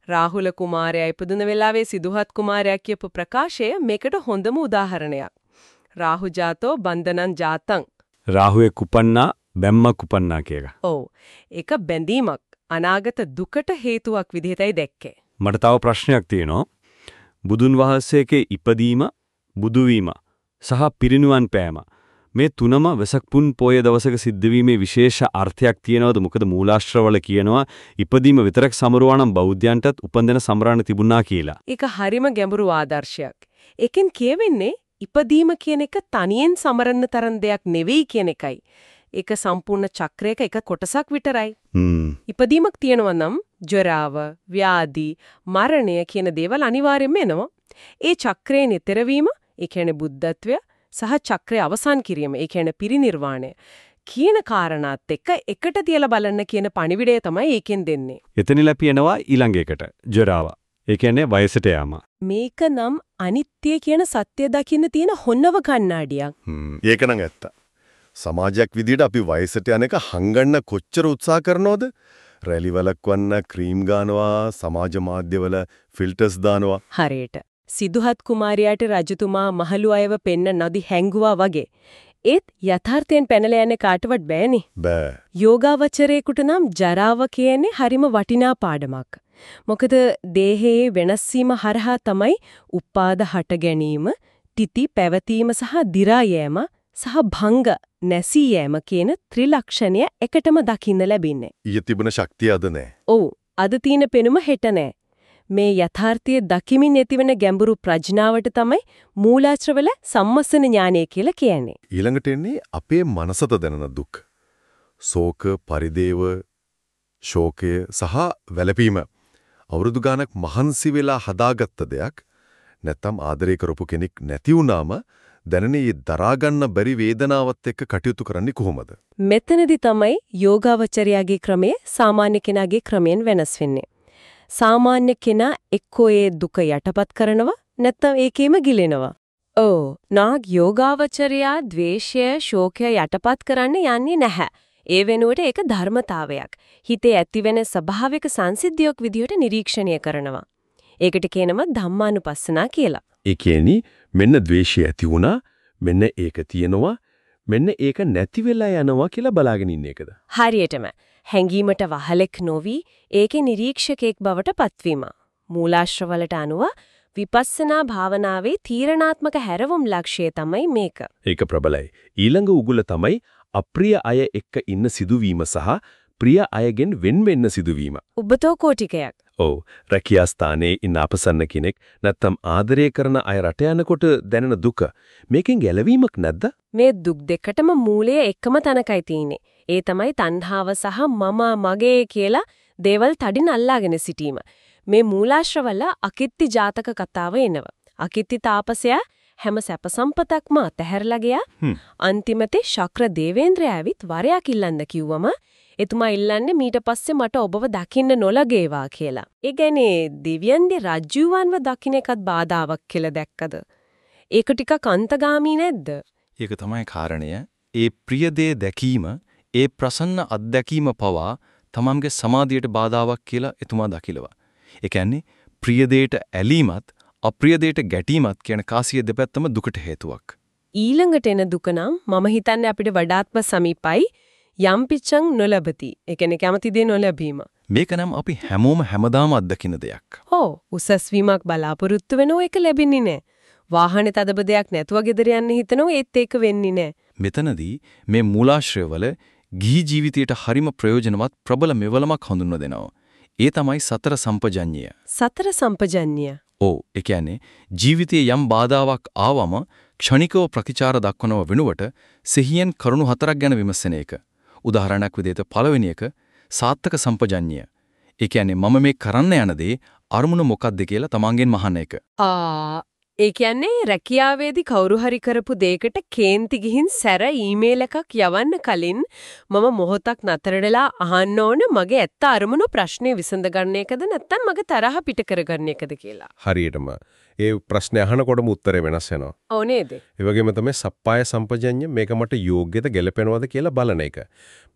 රාහුල කුමාරයා ඉපදුන වෙලාවේ සිදුහත් කුමාරයා කියපු ප්‍රකාශය මේකට හොඳම උදාහරණයක්. රාහු ජාතෝ බන්ධනං ජාතං. රාහුවේ කුපන්නා බැම්ම කුපන්නා කියලා. ඔව්. ඒක බැඳීමක් අනාගත දුකට හේතුවක් විදිහටයි දැක්කේ. මට තව ප්‍රශ්නයක් තියෙනවා. බුදුන් වහන්සේගේ ඉපදීම, බුදු සහ පිරිනුවන් පෑම මේ තුනම වෙසක් පුන් පොය දවසක සිද්ධ වීමේ විශේෂ අර්ථයක් තියෙනවද? මොකද මූලාශ්‍රවල කියනවා ඉපදීම විතරක් සමරුවානම් බෞද්ධයන්ටත් උපන්දන සමරාණ තිබුණා කියලා. ඒක හරිම ගැඹුරු ආදර්ශයක්. ඒකෙන් කියවෙන්නේ ඉපදීම කියන එක තනියෙන් සමරන්න තරම් දෙයක් නෙවෙයි කියන එකයි. ඒක සම්පූර්ණ චක්‍රයක එක කොටසක් විතරයි. ඉපදීමක් තියෙනවා නම් ජරාව, ව්‍යාධි, මරණය කියන දේවල් අනිවාර්යයෙන්ම එනවා. ඒ චක්‍රේ නිතරවීම, ඒ කියන්නේ බුද්ධත්වය සහ චක්‍රය අවසන් කිරීම, ඒ කියන්නේ පිරිනිර්වාණය කියන කාරණාත් එක්ක එකට තියලා බලන්න කියන පණිවිඩය තමයි ඒකෙන් දෙන්නේ. එතනිලා පියනවා ඊළඟ එකට ජරාව. ඒ කියන්නේ වයසට යාම. මේක නම් අනිත්‍ය කියන සත්‍ය දකින්න තියෙන හොන්නව කණ්ණාඩියක්. ඒක නම් ඇත්ත. සමාජයක් විදිහට අපි වයසට යන එක හංගන්න කොච්චර උත්සාහ කරනවද? රැලි වලක්වන්න ක්‍රීම් ගානවා, සමාජ මාධ්‍යවල ෆිල්ටර්ස් දානවා. හරියට. සිදුහත් කුමාරයාට රජතුමා මහලු අයව පෙන්න නදි හැංගුවා වගේ. ඒත් යථාර්ථයෙන් පැනලා යන්නේ කාටවත් බෑනේ. බෑ. යෝගාවචරයේකට නම් ජරාව කියන්නේ හරිම වටිනා පාඩමක්. මොකද දේහයේ වෙනස් හරහා තමයි උපාද හට ගැනීම, තිති පැවතීම සහ දි รา යෑම සහ භංග නැසී යෑම කියන ත්‍රිලක්ෂණය එකටම දකින්න ලැබින්නේ. ඊයේ තිබුණ ශක්තිය අද නැහැ. ඔව් අද තියෙන පෙනුම හෙට නැහැ. මේ යථාර්ථය දකිමින් ඇතිවන ගැඹුරු ප්‍රඥාවට තමයි මූලාශ්‍රවල සම්මස්සන ඥානය කියලා කියන්නේ. ඊළඟට එන්නේ අපේ මනසට දැනෙන දුක්. ශෝක, පරිදේව, ශෝකය සහ වැළපීම. අවුරුදු ගානක් මහන්සි වෙලා හදාගත්ත දෙයක් නැත්තම් ආදරය කරපු කෙනෙක් නැති වුනාම දැනෙන දරා ගන්න බැරි වේදනාවත් එක්ක කටයුතු කරන්නේ කොහොමද? මෙතනදි තමයි යෝගාවචරයාගේ ක්‍රමය සාමාන්‍ය කෙනාගේ ක්‍රමයෙන් වෙනස් වෙන්නේ. සාමාන්‍ය කෙනා එක්කෝ ඒ දුක යටපත් කරනවා නැත්නම් ඒකෙම ගිලෙනවා. ඕ නාග යෝගාවචරයා ද්වේෂය ශෝකය යටපත් කරන්න යන්නේ නැහැ. ඒ වෙනුවට ඒක ධර්මතාවයක්. හිතේ ඇතිවෙන ස්වභාවික සංසිද්ධියක් විදිහට නිරීක්ෂණය කරනවා. ඒකට කියනවා ධම්මානුපස්සනා කියලා. ඒ කියන්නේ මෙන්න ද්වේෂය ඇති වුණා මෙන්න ඒක තියෙනවා මෙන්න ඒක නැති වෙලා යනවා කියලා බලාගෙන ඉන්න එකද? හරියටම හැංගීමට වහලෙක් නොවි ඒකේ නිරීක්ෂකෙක් බවට පත්වීම. මූලාශ්‍රවලට අනුව විපස්සනා භාවනාවේ තීරණාත්මක හැරවුම් ලක්ෂ්‍යය තමයි මේක. ඒක ප්‍රබලයි. ඊළඟ උගුල තමයි අප්‍රිය අය එක්ක ඉන්න සිදුවීම සහ ප්‍රිය අයගෙන් වෙන් වෙන්න සිදුවීම. උබතෝ කෝටිකයක්. ඔව් රැකියා ස්ථානයේ ඉන්න අපසන්න කෙනෙක් නැත්තම් ආදරය කරන අය රට යනකොට දැනෙන දුක මේකෙන් ගැලවීමක් නැද්ද? මේ දුක් දෙකටම මූලය එකම තැනකයි තියෙන්නේ. ඒ තමයි තණ්හාව සහ මම මගේ කියලා දේවල් තඩින් අල්ලාගෙන සිටීම. මේ මූලාශ්‍රවල අකිත්ති ජාතක කතාව එනවා. අකිත්ති තාපසයා හැම සැප සම්පතක්ම අතහැරලා ගියා. අන්තිමට ශක්‍ර දේවේන්ද්‍රයා ඇවිත් වරයක් ඉල්ලන්න කිව්වම එතුමා ඉල්ලන්නේ මීට පස්සේ මට ඔබව දකින්න නොලගේවා කියලා. ඒ කියන්නේ දිව්‍යන්ගේ රජ්ජුවන්ව දකින්න එකත් බාධාවක් කියලා දැක්කද? ඒක ටිකක් අන්තගාමී නැද්ද? ඒක තමයි කාරණය. ඒ ප්‍රිය දැකීම, ඒ ප්‍රසන්න අත්දැකීම පවා තමන්ගේ සමාධියට බාධාවක් කියලා එතුමා දකිලවා. ඒ කියන්නේ ප්‍රිය දෙයට ඇලීමත් අප්‍රිය දෙයට ගැටීමත් කියන කාසිය දෙපැත්තම දුකට හේතුවක්. ඊළඟට එන දුක නම් මම හිතන්නේ අපිට වඩාත්ම සමීපයි යම් පිච්ඡං නොලබති. ඒ කියන්නේ කැමති දේ නොලැබීම. මේක නම් අපි හැමෝම හැමදාම අත්දකින දෙයක්. ඔව් උසස් වීමක් බලාපොරොත්තු වෙනෝ එක ලැබෙන්නේ නැහැ. වාහනේ තදබදයක් නැතුව ගෙදර යන්න හිතනෝ ඒත් ඒක වෙන්නේ නැහැ. මෙතනදී මේ මූලාශ්‍රයවල ගිහි ජීවිතයට හරිම ප්‍රයෝජනවත් ප්‍රබල මෙවලමක් හඳුන්ව දෙනවා. ඒ තමයි සතර සම්පජඤ්ඤය. සතර සම්පජඤ්ඤය. ඔව් ඒ කියන්නේ ජීවිතයේ යම් බාධාවක් ආවම ක්ෂණිකව ප්‍රතිචාර දක්වනව වෙනුවට සිහියෙන් කරුණු හතරක් ගැන විමසන එක. උදාහරණයක් විදිහට පළවෙනි එක සාත්තක සම්පජඤ්ඤය. ඒ කියන්නේ මම මේ කරන්න යන දේ අරමුණ මොකක්ද කියලා තමන්ගෙන් අහන එක. ආ ඒ කියන්නේ රැකියාවේදී කවුරු හරි කරපු දෙයකට කේන්ති ගිහින් සැර ඊමේල් එකක් යවන්න කලින් මම මොහොතක් නතරදලා අහන්න ඕන මගේ ඇත්ත අරමුණු ප්‍රශ්නේ විසඳ ගන්න එකද නැත්නම් මගේ තරහ පිට කරගන්න එකද කියලා. හරියටම ඒ ප්‍රශ්නේ අහනකොටම උත්තරේ වෙනස් වෙනවා. ඔව් නේද? ඒ වගේම තමයි සප්පාය සම්පජඤ්ඤ මේක මට යෝග්‍යද ගැලපෙනවද කියලා බලන එක.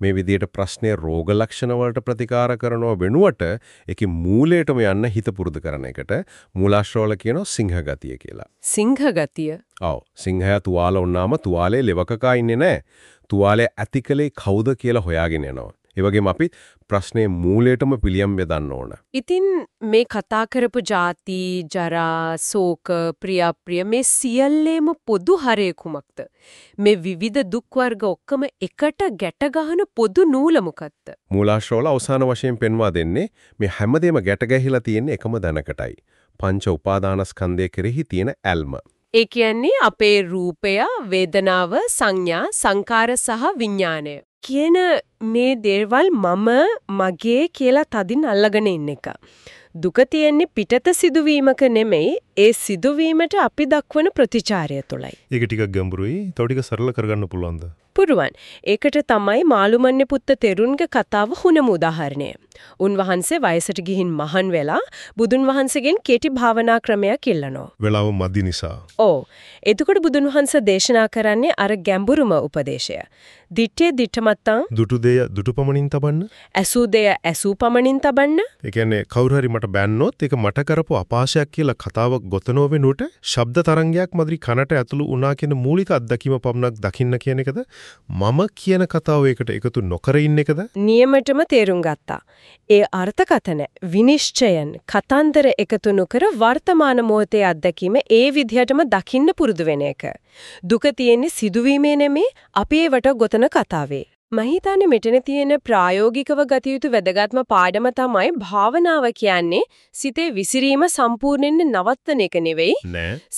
මේ විදිහට ප්‍රශ්නේ රෝග ලක්ෂණ වලට ප්‍රතිකාර කරනව වෙනුවට ඒකේ මූලයටම යන්න හිත පුරුදු කරන එකට මූලාශ්‍රවල කියනවා සිංහ ගතිය කියලා. සිංහ ගතිය. ඔව් සිංහයා තුවාල වුණාම තුවාලේ ලෙවකකා ඉන්නේ නැහැ. තුවාලේ ඇතිකලේ කවුද කියලා හොයාගෙන යනවා. ඒ වගේම අපි ප්‍රශ්නේ මූලයටම පිළියම් යදන්න ඕන. ඉතින් මේ කතා කරපු ಜಾති, ජරා, ශෝක, ප්‍රියප්‍රිය මේ සියල්ලේම පොදු හරය කුමක්ද? මේ විවිධ දුක් වර්ග ඔක්කොම එකට ගැට ගහන පොදු නූල මොකක්ද? මූලාශ්‍රවල අවසාන වශයෙන් පෙන්වා දෙන්නේ මේ හැමදේම ගැට ගැහිලා තියෙන එකම දැනකටයි. පංච උපාදානස්කන්ධය කෙරෙහි තියෙන ඇල්ම. ඒ කියන්නේ අපේ රූපය, වේදනාව, සංඥා, සංකාර සහ විඥානය. කියන මේ දේවල් මම මගේ කියලා තදින් අල්ලගෙන ඉන්න එක. දුක තියෙන්නේ පිටත සිදුවීමක නෙමෙයි ඒ සිදුවීමට අපි දක්වන ප්‍රතිචාරය තුළයි. ඒක ටිකක් ගැඹුරුයි. තව ටික සරල කරගන්න පුළුවන්ද? පුරුවන්. ඒකට තමයි මාළුමන්නේ පුත්ත තෙරුන්ගේ කතාව හුනම උදාහරණය. උන්වහන්සේ වයසට ගිහින් මහන් වෙලා බුදුන් වහන්සේගෙන් කෙටි භාවනා ක්‍රමයක් ඉල්ලනවා. වෙලාව මදි නිසා. ඔව්. එතකොට බුදුන් වහන්සේ දේශනා කරන්නේ අර ගැඹුරුම උපදේශය. දිත්තේ දිත්තමත්තං දුටු දෙය දුටු පමණින් තබන්න. ඇසූ දෙය ඇසූ පමණින් තබන්න. ඒ කියන්නේ කවුරු හරි මට බැන්නොත් ඒක මට කරපු අපාශයක් කියලා කතාවක් ගොතනෝ වෙනුවට ශබ්ද තරංගයක් මදිරි කනට ඇතුළු වුණා කියන මූලික අත්දැකීම පමණක් දකින්න කියන එකද මම කියන කතාව ඒකට එකතු නොකර ඉන්න එකද? නියමටම තේරුම් ගත්තා. ඒ අර්ථකතන විනිශ්චයන් කතන්දර එකතු නොකර වර්තමාන මොහොතේ අත්දැකීම ඒ විදිහටම දකින්න පුරුදු වෙන එක. දුක තියෙන්නේ සිදුවීමේ නෙමේ අපි ඒවට ගොතන කතාවේ. මම හිතන්නේ මෙතන තියෙන ප්‍රායෝගිකව ගත යුතු වැදගත්ම පාඩම තමයි භාවනාව කියන්නේ සිතේ විසිරීම සම්පූර්ණයෙන් නවත්තන එක නෙවෙයි.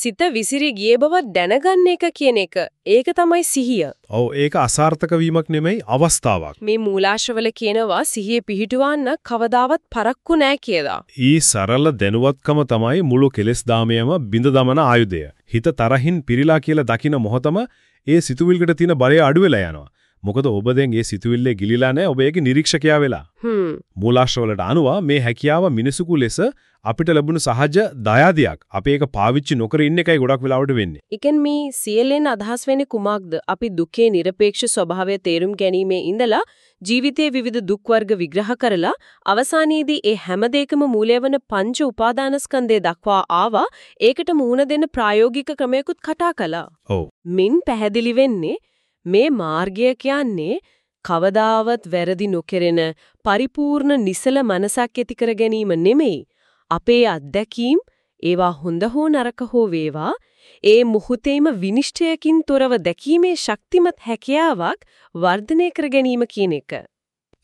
සිත විසිරී ගිය බව දැනගන්න එක කියන එක. ඒක තමයි සිහිය. ඔව් ඒක අසාර්ථක වීමක් නෙමෙයි අවස්ථාවක්. මේ මූලාශ්‍රවල කියනවා සිහිය පිහිටුවන්න කවදාවත් පරක්කු නෑ කියලා. ඊ සරල දැනුවත්කම තමයි මුළු කෙලෙස් දාමයම බිඳ දමන ආයුධය. හිත තරහින් පිරීලා කියලා දකින මොහොතම ඒ සිතුවිල්ලකට තියෙන බලය අඩු වෙලා යනවා. මොකද ඔබ දැන් ඒ සිතුවිල්ලේ ගිලිලා නැහැ ඔබ ඒකේ නිරීක්ෂකයා වෙලා. හ්ම්. මූලාශ්‍රවලට අනුව මේ හැකියාව මිනිසුකු ලෙස අපිට ලැබුණු සහජ දයාදියක්. අපි ඒක පාවිච්චි නොකර ඉන්න එකයි ගොඩක් වෙලාවට වෙන්නේ. ඉතින් මේ සියල්ලෙන් අදහස් වෙන්නේ කුමක්ද? අපි දුකේ নিরপেক্ষ ස්වභාවය තේරුම් ගැනීමේ ඉඳලා ජීවිතයේ විවිධ දුක් වර්ග විග්‍රහ කරලා අවසානයේදී ඒ හැම දෙයකම මූලය වන පංච උපාදානස්කන්ධය දක්වා ආවා. ඒකට මූණ දෙන්න ප්‍රායෝගික ක්‍රමයකුත් කතා කළා. ඔව්. මින් පැහැදිලි වෙන්නේ මේ මාර්ගය කියන්නේ කවදාවත් වැරදි නොකරන පරිපූර්ණ නිසල මනසක් ඇති කර ගැනීම නෙමෙයි. අපේ අත්දැකීම් ඒවා හොඳ හෝ නරක හෝ වේවා ඒ මුහුතේම විනිශ්චයකින් තොරව දැකීමේ ශක්තිමත් හැකියාවක් වර්ධනය කර ගැනීම කියන එක.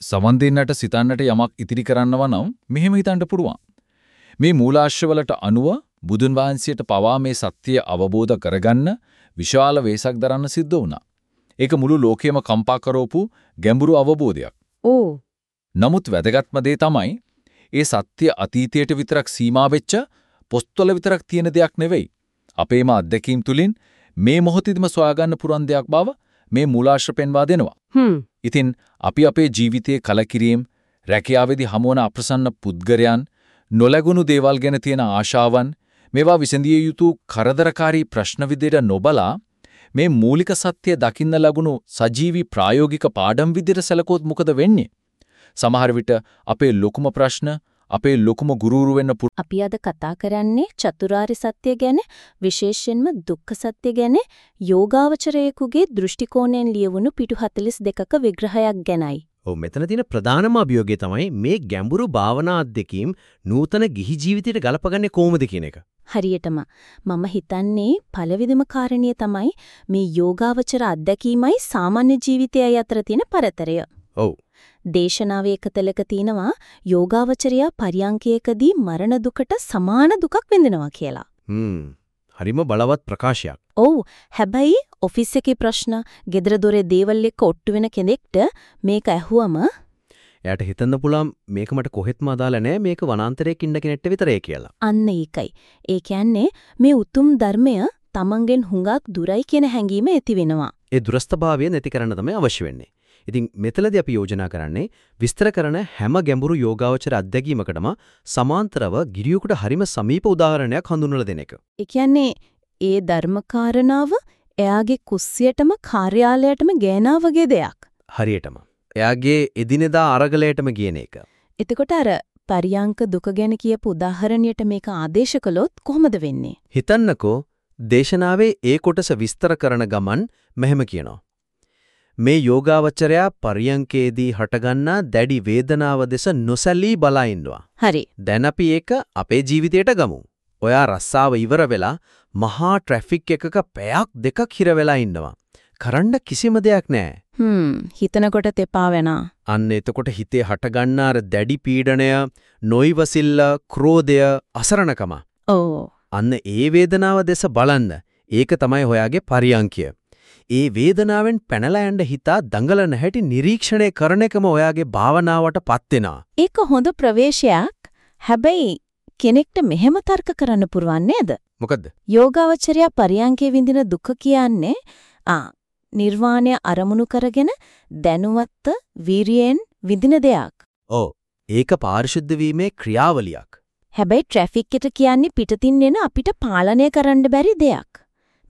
සමන් දෙන්නට සිතන්නට යමක් ඉතිරි කරන්නව නම් මෙහෙම හිතන්න පුළුවන්. මේ මූලාශ්‍රවලට අනුව බුදුන් වහන්සේට පවා මේ සත්‍යය අවබෝධ කරගන්න විශාල වේසක් දරන්න සිද්ධ වුණා. ඒක මුළු ලෝකෙම කම්පා කරවපු ගැඹුරු අවබෝධයක්. ඕ. නමුත් වැදගත්ම දේ තමයි ඒ සත්‍ය අතීතයට විතරක් සීමා වෙච්ච පොස්තොල විතරක් තියෙන දෙයක් නෙවෙයි. අපේම අත්දැකීම් තුලින් මේ මොහොතේදීම සොයාගන්න පුරන් දෙයක් බව මේ මූලාශ්‍ර පෙන්වා දෙනවා. හ්ම්. ඉතින් අපි අපේ ජීවිතයේ කලකිරීම, රැකියාවේදී හමුවන අප්‍රසන්න පුද්ගරයන්, නොලැබුණු දේවල් ගැන තියෙන ආශාවන්, මේවා විසඳිය යුතු කරදරකාරී ප්‍රශ්න විදිහට නොබලා මේ මූලික සත්‍ය දකින්න ලැබුණු සජීවී ප්‍රායෝගික පාඩම් විදිහට සැලකුවොත් මොකද වෙන්නේ? සමහර විට අපේ ලොකුම ප්‍රශ්න අපේ ලොකුම ගුරුවරු වෙන්න අපි අද කතා කරන්නේ චතුරාර්ය සත්‍ය ගැන විශේෂයෙන්ම දුක්ඛ සත්‍ය ගැන යෝගාවචරයෙකුගේ දෘෂ්ටි කෝණයෙන් ලියවුණු පිටු 42ක විග්‍රහයක් ගැනයි. ඔව් මෙතන තියෙන ප්‍රධානම අභියෝගය තමයි මේ ගැඹුරු භාවනා අධ්‍යක්ීම් නූතන ගිහි ජීවිතයට ගලපගන්නේ කොහොමද කියන එක. හරියටම මම හිතන්නේ පළවෙනිම කාරණිය තමයි මේ යෝගාවචර අධ්‍යක්ීමයි සාමාන්‍ය ජීවිතයයි අතර තියෙන පරතරය. ඔව්. දේශනාවේ එකතලක තියෙනවා යෝගාවචරයා පරියංකයකදී මරණ දුකට සමාන දුකක් විඳිනවා කියලා. හ්ම්. හරිම බලවත් ප්‍රකාශයක්. ඔව් හැබැයි ඔෆිස් එකේ ප්‍රශ්න, ගෙදර දොරේ දේවල් එක්ක ඔට්ටු වෙන කෙනෙක්ට මේක ඇහුවම එයාට හිතන්න පුළුවන් මේක මට කොහෙත්ම අදාළ නෑ මේක වනාන්තරයක ඉන්න කෙනෙක්ට විතරයි කියලා. අන්න ඒකයි. ඒ කියන්නේ මේ උතුම් ධර්මය තමන්ගෙන් හුඟක් දුරයි කියන හැඟීම ඇති වෙනවා. ඒ දුරස්තභාවය නැති කරන්න තමයි අවශ්‍ය වෙන්නේ. ඉතින් මෙතනදී අපි යෝජනා කරන්නේ විස්තර කරන හැම ගැඹුරු යෝගාවචර අධ්‍යක්ීමකටම සමාන්තරව ගිරියෙකුට හරිම සමීප උදාහරණයක් හඳුන්වලා දෙන එක. ඒ කියන්නේ ඒ ධර්මකාරණාව එයාගේ කුස්සියටම කාර්යාලයටම ගෑනා වගේ දෙයක්. හරියටම. එයාගේ එදිනෙදා අරගලයටම කියන එක. එතකොට අර පරියංක දුක ගැන කියපු උදාහරණයට මේක ආදේශ කළොත් කොහොමද වෙන්නේ? හිතන්නකෝ දේශනාවේ ඒ කොටස විස්තර කරන ගමන් මෙහෙම කියනවා. මේ යෝගාවචරයා පරියංකේදී හටගන්නා දැඩි වේදනාව දෙස නොසැලී බලා ඉන්නවා. හරි. දැන් අපි ඒක අපේ ජීවිතයට ගමු. ඔයා රස්සාව ඉවර වෙලා මහා ට්‍රැෆික් එකක පැයක් දෙකක් හිර වෙලා ඉන්නවා. කරන්න කිසිම දෙයක් නැහැ. හ්ම් හිතනකොට තෙපා වෙනා. අන්න එතකොට හිතේ හටගන්නා දැඩි පීඩණය, නොයිවසිල්ල, ක්‍රෝධය, අසරණකම. ඕ. අන්න ඒ වේදනාව දෙස බලන්න. ඒක තමයි හොයාගේ පරියංකිය. ඒ වේදනාවෙන් පැනලා යන්න හිතා දඟලන හැටි නිරීක්ෂණය කරන එකම ඔයාගේ භාවනාවට පත් වෙනවා. ඒක හොඳ ප්‍රවේශයක්. හැබැයි කෙනෙක්ට මෙහෙම තර්ක කරන්න පුරවන් නේද? මොකද්ද? යෝගාවචරය පරියංකේ විඳින දුක කියන්නේ ආ නිර්වාණය අරමුණු කරගෙන දැනුවත්ත වීරියෙන් විඳින දෙයක්. ඔව්. ඒක පාරිශුද්ධ වීමේ ක්‍රියාවලියක්. හැබැයි ට්‍රැෆික් එක කියන්නේ පිටතින් එන අපිට පාලනය කරන්න බැරි දෙයක්.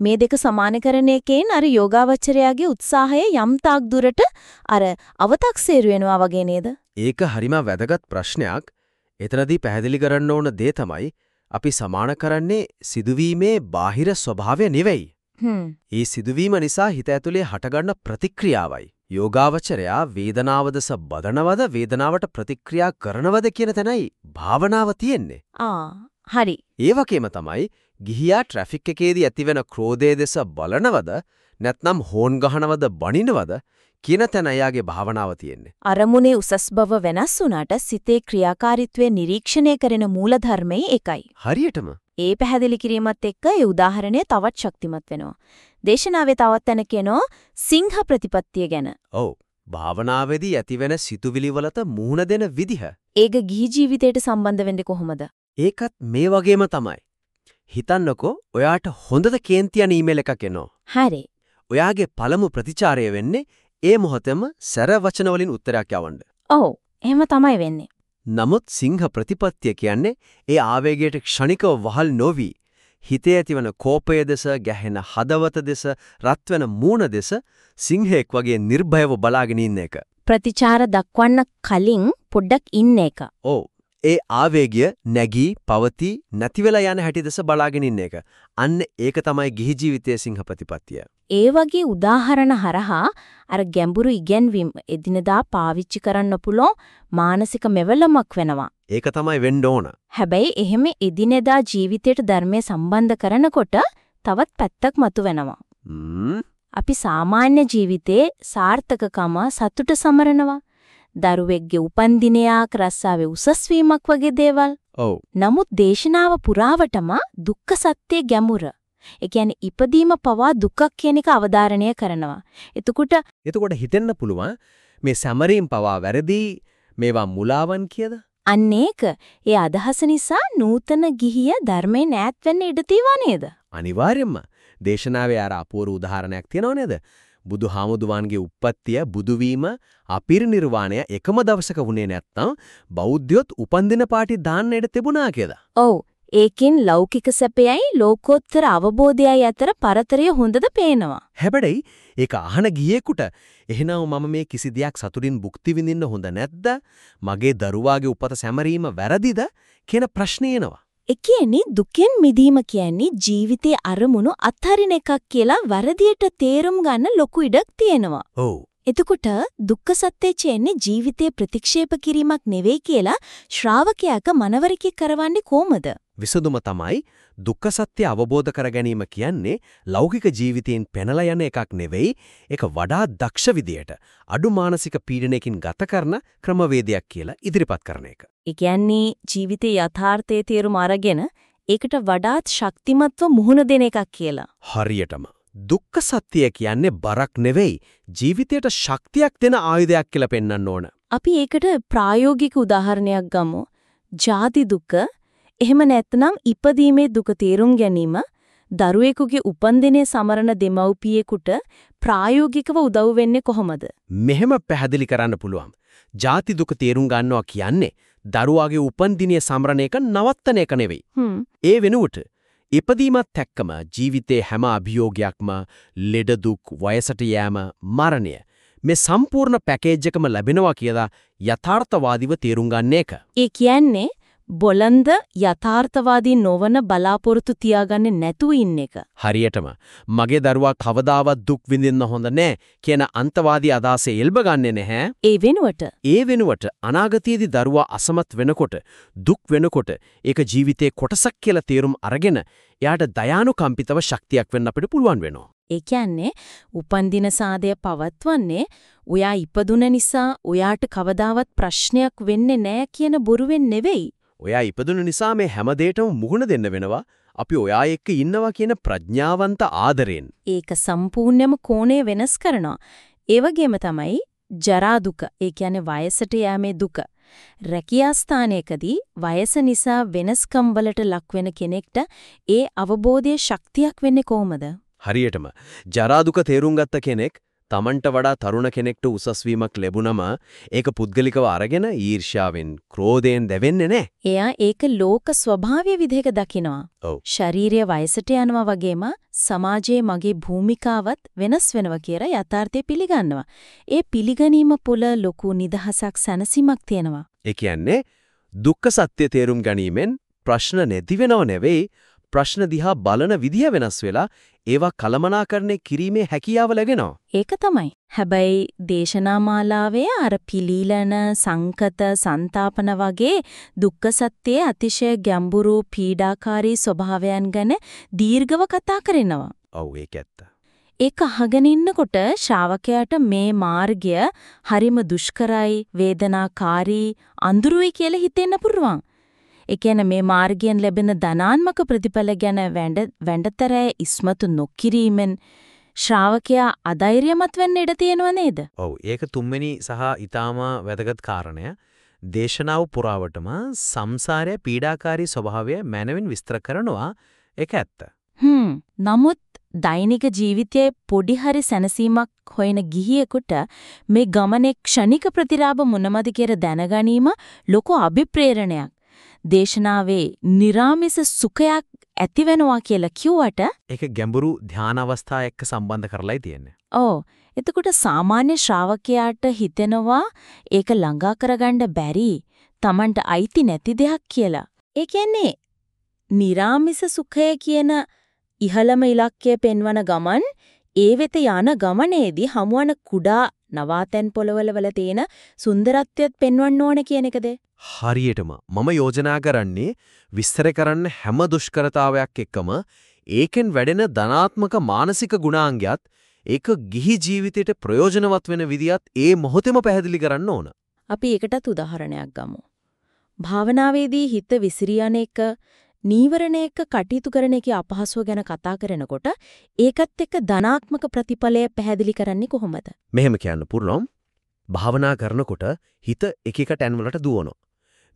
මේ දෙක සමාන කරන එකෙන් අර යෝගාවචරයාගේ උත්සාහය යම් තාක් දුරට අර අව탁සේරු වෙනවා වගේ නේද? ඒක හරිම වැදගත් ප්‍රශ්නයක්. එතනදී පැහැදිලි කරන්න ඕන දේ තමයි අපි සමාන කරන්නේ සිදුවීමේ බාහිර ස්වභාවය නෙවෙයි. ඒ සිදුවීම නිසා හිත ඇතුලේ හටගන්න ප්‍රතික්‍රියාවයි. යෝගාවචරයා වේදනාවදස බදනවද වේදනාවට ප්‍රතික්‍රියා කරනවද කියන තැනයි භාවනාව තියෙන්නේ. ආ හරි. ඒ වගේම තමයි ගිහියා ට්‍රැෆික් එකේදී ඇතිවෙන ක්‍රෝධයේ දෙස බලනවද නැත්නම් හෝන් ගහනවද බනිනවද කියන තැන එයාගේ භාවනාව තියෙන්නේ. අරමුණේ උසස් බව වෙනස් වුණාට සිතේ ක්‍රියාකාරීත්වය නිරීක්ෂණය කරන මූලධර්මයේ එකයි. හරියටම. ඒ පැහැදිලි කිරීමත් එක්ක ඒ උදාහරණය තවත් ශක්තිමත් වෙනවා. දේශනාවේ තවත් තැන කියනවා සිංහ ප්‍රතිපත්තිය ගැන. ඔව්. භාවනාවේදී ඇතිවෙන සිතුවිලි වලට මුහුණ දෙන විදිහ. ඒක ගිහි ජීවිතයට සම්බන්ධ වෙන්නේ කොහොමද? ඒකත් මේ වගේම තමයි. හිතන්නකෝ ඔයාට හොඳට කේන්තියන ඊමේල් එකක් එනවා. හරි. ඔයාගේ පළමු ප්‍රතිචාරය වෙන්නේ ඒ මොහොතේම සැර වචන වලින් උත්තරයක් යවන්න. ඔව්, එහෙම තමයි වෙන්නේ. නමුත් සිංහ ප්‍රතිපත්තිය කියන්නේ ඒ ආවේගයට ක්ෂණිකව වහල් නොවි හිතේ ඇතිවන කෝපය දෙස ගැහෙන හදවත දෙස රත්වන මූණ දෙස සිංහෙක් වගේ නිර්භයව බලාගෙන ඉන්න එක. ප්‍රතිචාර දක්වන්න කලින් පොඩ්ඩක් ඉන්න එක. ඔව්. ඒ ආවේගය නැගී පවතී නැතිවෙලා යන හැටි දෙස බලාගෙන ඉන්න එක. අන්න ඒක තමයි ගිහි ජීවිතයේ සිංහපතිපත්තිය. ඒ වගේ උදාහරණ හරහා අර ගැඹුරු ඉගැන්වීම් එදිනදා පාවිච්චි කරන්න පුළුවන් මානසික මෙවලමක් වෙනවා. ඒක තමයි වෙන්න ඕන. හැබැයි එහෙම එදිනෙදා ජීවිතයට ධර්මයේ සම්බන්ධ කරනකොට තවත් පැත්තක් මතුවෙනවා. අපි සාමාන්‍ය ජීවිතේ සාර්ථකකම සතුට සමරනවා. දරුවෙක්ගේ උපන්දිනයක් රස්සාවේ උසස් වීමක් වගේ දේවල්. ඔව්. නමුත් දේශනාව පුරාවටම දුක්ඛ සත්‍ය ගැඹුර. ඒ කියන්නේ ඉපදීම පවා දුකක් කියන එක අවධාරණය කරනවා. එතකොට එතකොට හිතෙන්න පුළුවන් මේ සැමරීම් පවා වැරදි මේවා මුලාවන් කියද? අන්න ඒක ඒ අදහස නිසා නූතන ගිහිය ධර්මයෙන් ඈත් වෙන්න ඉඩ තියවා නේද? අනිවාර්යයෙන්ම දේශනාවේ අර අපූර්ව උදාහරණයක් තියෙනව නේද? බුදුහාමුදුවන්ගේ උප්පත්තිය බුදුවීම අපිරිනිර්වාණය එකම දවසක වුණේ නැත්නම් බෞද්ධයොත් උපන්දින පාටි දාන්න ඉඩ තිබුණා කියලා. ඔව්. ඒකෙන් ලෞකික සැපයයි ලෝකෝත්තර අවබෝධයයි අතර පරතරය හොඳද පේනවා. හැබැයි ඒක අහන ගියේකට එහෙනම් මම මේ කිසි දෙයක් සතුටින් භුක්ති විඳින්න හොඳ නැද්ද? මගේ දරුවාගේ උපත සැමරීම වැරදිද? කියන ප්‍රශ්නේ එනවා. ඒ කියන්නේ දුකෙන් මිදීම කියන්නේ ජීවිතයේ අරමුණු අත්හරින එකක් කියලා වරදියට තේරුම් ගන්න ලොකු ඉඩක් තියෙනවා. ඔව්. එතකොට දුක්ඛ සත්‍ය කියන්නේ ජීවිතේ ප්‍රතික්ෂේප කිරීමක් නෙවෙයි කියලා ශ්‍රාවකයාක මනවරකේ කරවන්නේ කොහමද? විසඳුම තමයි දුක්ඛ සත්‍ය අවබෝධ කර ගැනීම කියන්නේ ලෞකික ජීවිතයෙන් පැනලා යන එකක් නෙවෙයි ඒක වඩා දක්ෂ විදියට අඩු මානසික පීඩනයකින් ගත කරන ක්‍රමවේදයක් කියලා ඉදිරිපත් කරන එක. ඒ කියන්නේ ජීවිතේ යථාර්ථයේ තේරුම අරගෙන ඒකට වඩාත් ශක්තිමත්ව මුහුණ දෙන එකක් කියලා. හරියටම දුක්ඛ සත්‍ය කියන්නේ බරක් නෙවෙයි ජීවිතයට ශක්තියක් දෙන ආයුධයක් කියලා පෙන්වන්න ඕන. අපි ඒකට ප්‍රායෝගික උදාහරණයක් ගමු. ජාති දුක එහෙම නැත්නම් ඉපදීමේ දුක තේරුම් ගැනීම දරුවෙකුගේ උපන්දිනයේ සමරන දෙමව්පියෙකුට ප්‍රායෝගිකව උදව් වෙන්නේ කොහොමද? මෙහෙම පැහැදිලි කරන්න පුළුවන්. ජාති දුක තේරුම් ගන්නවා කියන්නේ දරුවාගේ උපන්දිනය සමරන එක නවත්තන එක නෙවෙයි. ඒ වෙනුවට ඉපදීමත් එක්කම ජීවිතේ හැම අභියෝගයක්ම ලෙඩ දුක් වයසට යෑම මරණය මේ සම්පූර්ණ පැකේජ් එකම ලැබෙනවා කියලා යථාර්ථවාදීව තේරුම් ගන්න එක. ඒ කියන්නේ බොලන්ද යථාර්ථවාදී නොවන බලාපොරොත්තු තියාගන්නේ නැතුව ඉන්න එක. හරියටම මගේ දරුවා කවදාවත් දුක් විඳින්න හොඳ නෑ කියන අන්තවාදී අදහසේ එල්බ ගන්නෙ නැහැ. ඒ වෙනුවට ඒ වෙනුවට අනාගතයේදී දරුවා අසමත් වෙනකොට දුක් වෙනකොට ඒක ජීවිතේ කොටසක් කියලා තේරුම් අරගෙන එයාට දයානුකම්පිතව ශක්තියක් වෙන්න අපිට පුළුවන් වෙනවා. ඒ කියන්නේ උපන්දින සාදය පවත්වන්නේ ඔයා ඉපදුන නිසා ඔයාට කවදාවත් ප්‍රශ්නයක් වෙන්නේ නැහැ කියන බොරුවෙන් නෙවෙයි. ඔයා ඉපදුන නිසා මේ හැම දෙයකටම මුහුණ දෙන්න වෙනවා. අපි ඔයා එක්ක ඉන්නවා කියන ප්‍රඥාවන්ත ආදරෙන්. ඒක සම්පූර්ණයෙන්ම කෝණය වෙනස් කරනවා. ඒ වගේම තමයි ජරා දුක, ඒ කියන්නේ වයසට යෑමේ දුක. රැකියා ස්ථානයකදී වයස නිසා වෙනස්කම් වලට ලක් වෙන කෙනෙක්ට ඒ අවබෝධයේ ශක්තියක් වෙන්නේ කොහොමද? හරියටම ජරා දුක තේරුම් ගත්ත කෙනෙක් තමන්ට වඩා තරුණ කෙනෙක්ට උසස් වීමක් ලැබුණම ඒක පුද්ගලිකව අරගෙන ඊර්ෂ්‍යාවෙන්, ක්‍රෝධයෙන් දැවෙන්නේ නැහැ. එයා ඒක ලෝක ස්වභාවය විදිහක දකිනවා. ඔව්. ශාරීරිය වයසට යනවා වගේම සමාජයේ මගේ භූමිකාවත් වෙනස් වෙනවා කියලා යථාර්ථය පිළිගන්නවා. ඒ පිළිගැනීම පුල ලොකු නිදහසක් සැනසීමක් තියෙනවා. ඒ කියන්නේ දුක්ඛ සත්‍ය තේරුම් ගැනීමෙන් ප්‍රශ්න නැති වෙනව නෙවෙයි ප්‍රශ්න දිහා බලන විදිය වෙනස් වෙලා ඒවා කලමනාකරණය කිරීමේ හැකියාව ලැබෙනවා. ඒක තමයි. හැබැයි දේශනා මාලාවේ අර පිලීලන සංකත ਸੰతాපන වගේ දුක්ඛ සත්‍යයේ අතිශය ගැඹුරු පීඩාකාරී ස්වභාවයන් ගැන දීර්ඝව කතා කරනවා. ඔව් ඒක ඇත්ත. ඒක අහගෙන ඉන්නකොට ශ්‍රාවකයාට මේ මාර්ගය හරිම දුෂ්කරයි, වේදනාකාරී, අඳුරුයි කියලා හිතෙන්න පුරුවන්. ඒ කියන්නේ මේ මාර්ගයෙන් ලැබෙන ධනාත්මක ප්‍රතිඵල ගැන වැඬ වැඬතරය ඉස්මතු නොකිරීමෙන් ශ්‍රාවකයා අධෛර්යමත් වෙන්න ඉඩ තියෙනව නේද? ඔව් ඒක තුන්වෙනි සහ ඊටාම වැදගත් කාරණය. දේශනාව පුරාවටම සංසාරයේ පීඩාකාරී ස්වභාවය මනවින් විස්තර කරනවා ඒක ඇත්ත. හ්ම් නමුත් දෛනික ජීවිතයේ පොඩි හරි සැනසීමක් හොයන ගිහියෙකුට මේ ගමනේ ක්ෂණික ප්‍රතිලාභ මොනවද කියලා දැනගැනීම ලොකු අභිප්‍රේරණයක්. දේශනාවේ निराமிස සුඛයක් ඇතිවෙනවා කියලා කිව්වට ඒක ගැඹුරු ධාන අවස්ථා එක්ක සම්බන්ධ කරලායි තියෙන්නේ. ඔව්. එතකොට සාමාන්‍ය ශ්‍රාවකයාට හිතෙනවා ඒක ළඟා කරගන්න බැරි Tamanට අයිති නැති දෙයක් කියලා. ඒ කියන්නේ निराமிස සුඛය කියන ඉහළම ඉලක්කය පෙන්වන ගමන් ඒ වෙත යන ගමනේදී හමුවන කුඩා නවාතැන් පොළවල වල තියෙන සුන්දරත්වයත් පෙන්වන්න ඕන කියන එකද? හරියටම මම යෝජනා කරන්නේ විස්තර කරන්න හැම දුෂ්කරතාවයක් එක්කම ඒකෙන් වැඩෙන ධනාත්මක මානසික ගුණාංගයත් ඒක ගිහි ජීවිතයට ප්‍රයෝජනවත් වෙන විදියත් ඒ මොහොතේම පැහැදිලි කරන්න ඕන. අපි ඒකටත් උදාහරණයක් ගමු. භාවනාවේදී හිත විසිරියන එක නීවරණයක කටයුතු කරන එකේ අපහසුව ගැන කතා කරනකොට ඒකත් එක්ක ධනාත්මක ප්‍රතිඵලය පැහැදිලි කරන්නේ කොහොමද? මෙහෙම කියන්න පුළුවන්. භාවනා කරනකොට හිත එක එක තැන් වලට දුවනවා.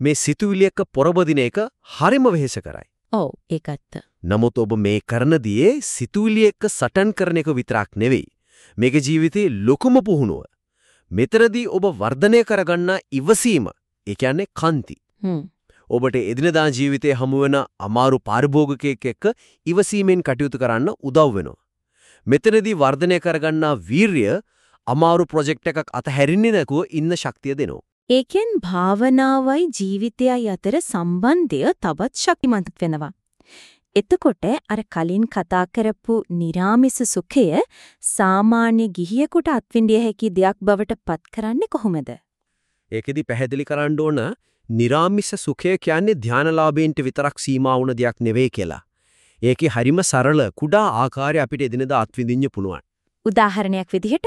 මේ සිතුවිලි එක්ක පොරබදින එක හරිම වෙහෙස කරයි. ඔව් ඒකත්. නමුත් ඔබ මේ කරන දියේ සිතුවිලි එක්ක සටන් කරන එක විතරක් නෙවෙයි. මේක ජීවිතේ ලොකුම පුහුණුව. මෙතරදී ඔබ වර්ධනය කරගන්න ඉවසීම, ඒ කියන්නේ කන්ති. ඔබට එදිනදා ජීවිතයේ හමුවෙන අමාරු පාරිභෝගිකයෙක් එක්ක ඉවසීමෙන් කටයුතු කරන්න උදව් වෙනවා. මෙතනදී වර්ධනය කරගන්නා වීරිය අමාරු ප්‍රොජෙක්ට් එකක් අතහැරින්නේ නැකුව ඉන්න ශක්තිය දෙනවා. ඒකෙන් භාවනාවයි ජීවිතයයි අතර සම්බන්ධය තවත් ශක්තිමත් වෙනවා. එතකොට අර කලින් කතා කරපු निराமிස සුඛය සාමාන්‍ය ගිහියෙකුට අත්විඳිය හැකි දෙයක් බවට පත් කරන්නේ කොහොමද? ඒකෙදි පැහැදිලි කරන්න ඕන නිරාමිස සුඛය කියන්නේ ධානලාභීන්ට විතරක් සීමා වුණ දෙයක් නෙවෙයි කියලා. ඒකේ හරිම සරල කුඩා ආකාරය අපිට එදිනෙදා අත්විඳින්න පුළුවන්. උදාහරණයක් විදිහට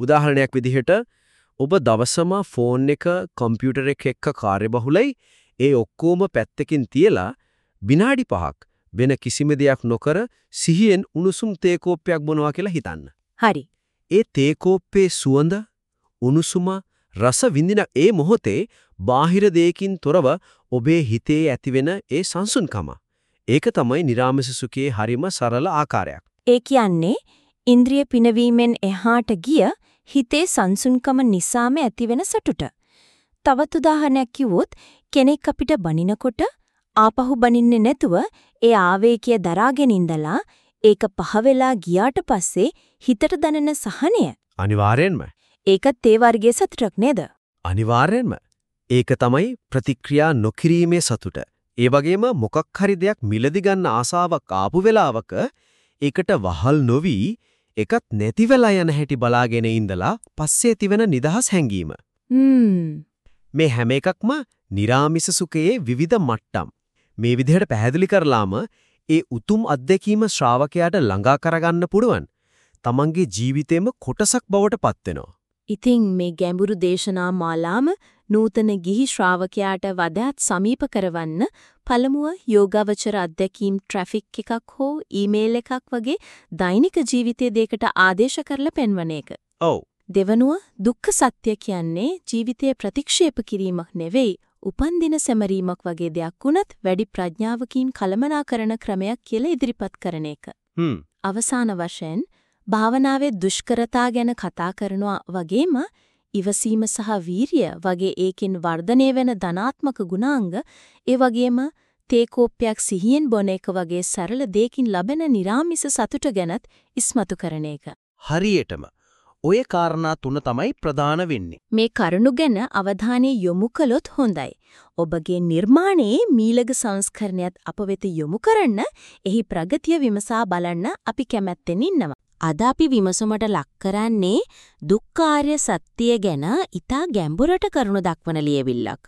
උදාහරණයක් විදිහට ඔබ දවසම ෆෝන් එක කම්පියුටර් එක එක්ක කාර්යබහුලයි ඒ ඔක්කොම පැත්තකින් තියලා විනාඩි 5ක් වෙන කිසිම දෙයක් නොකර සිහියෙන් උණුසුම් තේ කෝප්පයක් බොනවා කියලා හිතන්න. හරි. ඒ තේ කෝප්පේ සුවඳ උණුසුම රස විඳින ඒ මොහොතේ බාහිර දෙයකින් තොරව ඔබේ හිතේ ඇතිවෙන ඒ සංසුන්කම. ඒක තමයි නිරාමස සුඛයේ හරිම සරල ආකාරයක්. ඒ කියන්නේ ඉන්ද්‍රිය පිනවීමෙන් එහාට ගිය හිතේ සංසුන්කම නිසාම ඇතිවෙන සතුට. තවත් උදාහරණයක් කිව්වොත් කෙනෙක් අපිට බනිනකොට ආපහු බනින්නේ නැතුව ඒ ආවේගය දරාගෙන ඉඳලා ඒක පහ වෙලා ගියාට පස්සේ හිතට දැනෙන සහනය අනිවාර්යෙන්ම ඒකත් ඒ වර්ගයේ සතුටක් නේද? අනිවාර්යෙන්ම. ඒක තමයි ප්‍රතික්‍රියා නොකිරීමේ සතුට. ඒ වගේම මොකක් හරි දෙයක් මිලදි ගන්න ආසාවක් ආපු වෙලාවක ඒකට වහල් නොවි එකත් නැති වෙලා යන හැටි බලාගෙන ඉඳලා පස්සේ තිවෙන නිදහස් හැඟීම. මේ හැම එකක්ම निराமிස සුඛයේ විවිධ මට්ටම්. මේ විදිහට පැහැදිලි කරලාම ඒ උතුම් අත්දැකීම ශ්‍රාවකයාට ළඟා කරගන්න පුළුවන්. තමන්ගේ ජීවිතේම කොටසක් බවට පත් වෙනවා. ඉතින් මේ ගැඹුරු දේශනා මාලාම නූතන ගිහි ශ්‍රාවකයාට වඩාත් සමීප කරවන්න පළමුව යෝගාවචර අධ්‍යක්ීම් ට්‍රැෆික් එකක් හෝ ඊමේල් එකක් වගේ දෛනික ජීවිතයේ දෙයකට ආදේශ කරලා පෙන්වන එක. ඔව්. දෙවනුව දුක්ඛ සත්‍ය කියන්නේ ජීවිතය ප්‍රතික්ෂේප කිරීමක් නෙවෙයි උපන්දින සැමරීමක් වගේ දෙයක් වුණත් වැඩි ප්‍රඥාවකින් කළමනාකරන ක්‍රමයක් කියලා ඉදිරිපත් කරන එක. අවසාන වශයෙන් භාවනාවේ දුෂ්කරතා ගැන කතා කරනවා වගේම ඉවසීම සහ වීරිය වගේ ඒකෙන් වර්ධනය වෙන ධනාත්මක ගුණාංග ඒ වගේම තේ කෝප්පයක් සිහියෙන් බොන එක වගේ සරල දෙයකින් ලැබෙන නිර්ාමිස සතුට ගැනත් ඉස්මතු කරන එක. හරියටම ඔය කාරණා තුන තමයි ප්‍රධාන වෙන්නේ. මේ කරුණු ගැන අවධානය යොමු කළොත් හොඳයි. ඔබගේ නිර්මාණයේ මීළඟ සංස්කරණයත් අප වෙත යොමු කරන්න, එහි ප්‍රගතිය විමසා බලන්න අපි කැමැත්තෙන් ඉන්නවා. අද අපි විමසුමට ලක් කරන්නේ දුක්ඛාර්ය සත්‍ය ගැන ඊටා ගැඹුරට කරුණු දක්වන ලියවිල්ලක්.